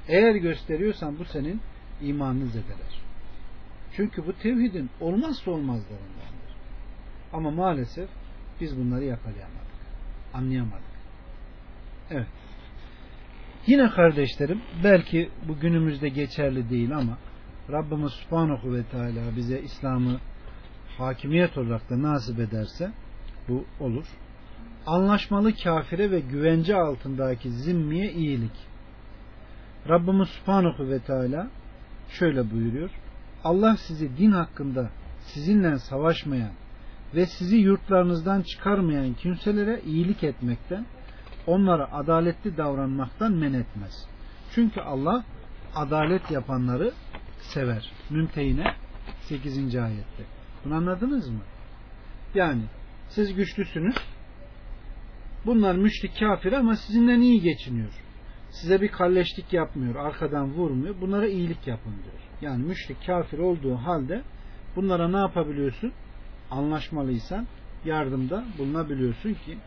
Eğer gösteriyorsan bu senin imanını zedeler. Çünkü bu tevhidin olmazsa olmazlarındandır. Ama maalesef biz bunları yakalayamadık. Anlayamadık. Evet. Yine kardeşlerim belki bu günümüzde geçerli değil ama Rabbimiz Subhanahu ve Teala bize İslam'ı hakimiyet olarak da nasip ederse bu olur. Anlaşmalı kafire ve güvence altındaki zimmiye iyilik. Rabbimiz Subhanahu ve Teala şöyle buyuruyor. Allah sizi din hakkında sizinle savaşmayan ve sizi yurtlarınızdan çıkarmayan kimselere iyilik etmekten, onlara adaletli davranmaktan men etmez. Çünkü Allah adalet yapanları sever. Mümtehine 8. ayette. Bunu anladınız mı? Yani siz güçlüsünüz. Bunlar müşrik kafir ama sizinle iyi geçiniyor. Size bir kalleşlik yapmıyor. Arkadan vurmuyor. Bunlara iyilik yapın diyor. Yani müşrik kafir olduğu halde bunlara ne yapabiliyorsun? Anlaşmalıysan yardımda bulunabiliyorsun ki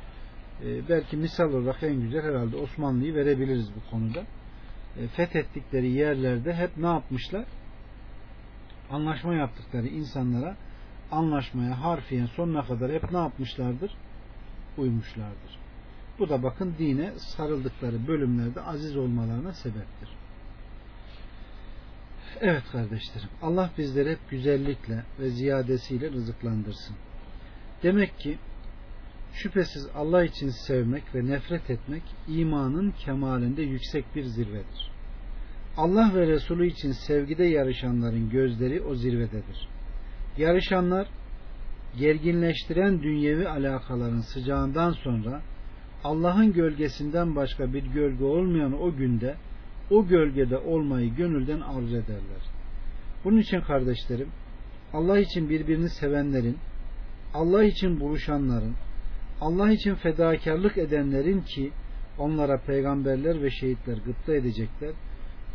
e, belki misal olarak en güzel herhalde Osmanlı'yı verebiliriz bu konuda. E, fethettikleri yerlerde hep ne yapmışlar? Anlaşma yaptıkları insanlara anlaşmaya harfiyen sonuna kadar hep ne yapmışlardır? Uymuşlardır. Bu da bakın dine sarıldıkları bölümlerde aziz olmalarına sebeptir. Evet kardeşlerim. Allah bizleri hep güzellikle ve ziyadesiyle rızıklandırsın. Demek ki şüphesiz Allah için sevmek ve nefret etmek imanın kemalinde yüksek bir zirvedir. Allah ve Resulü için sevgide yarışanların gözleri o zirvededir. Yarışanlar gerginleştiren dünyevi alakaların sıcağından sonra Allah'ın gölgesinden başka bir gölge olmayan o günde o gölgede olmayı gönülden arzu ederler. Bunun için kardeşlerim Allah için birbirini sevenlerin Allah için buluşanların Allah için fedakarlık edenlerin ki onlara peygamberler ve şehitler gıpta edecekler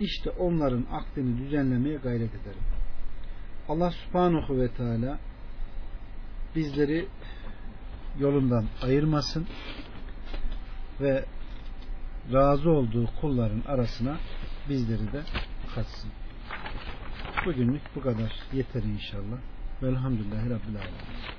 işte onların aklını düzenlemeye gayret edelim. Allah subhanahu ve teala bizleri yolundan ayırmasın ve razı olduğu kulların arasına bizleri de katsın. Bugünlük bu kadar yeter inşallah. Velhamdülillahi Rabbil Alemin.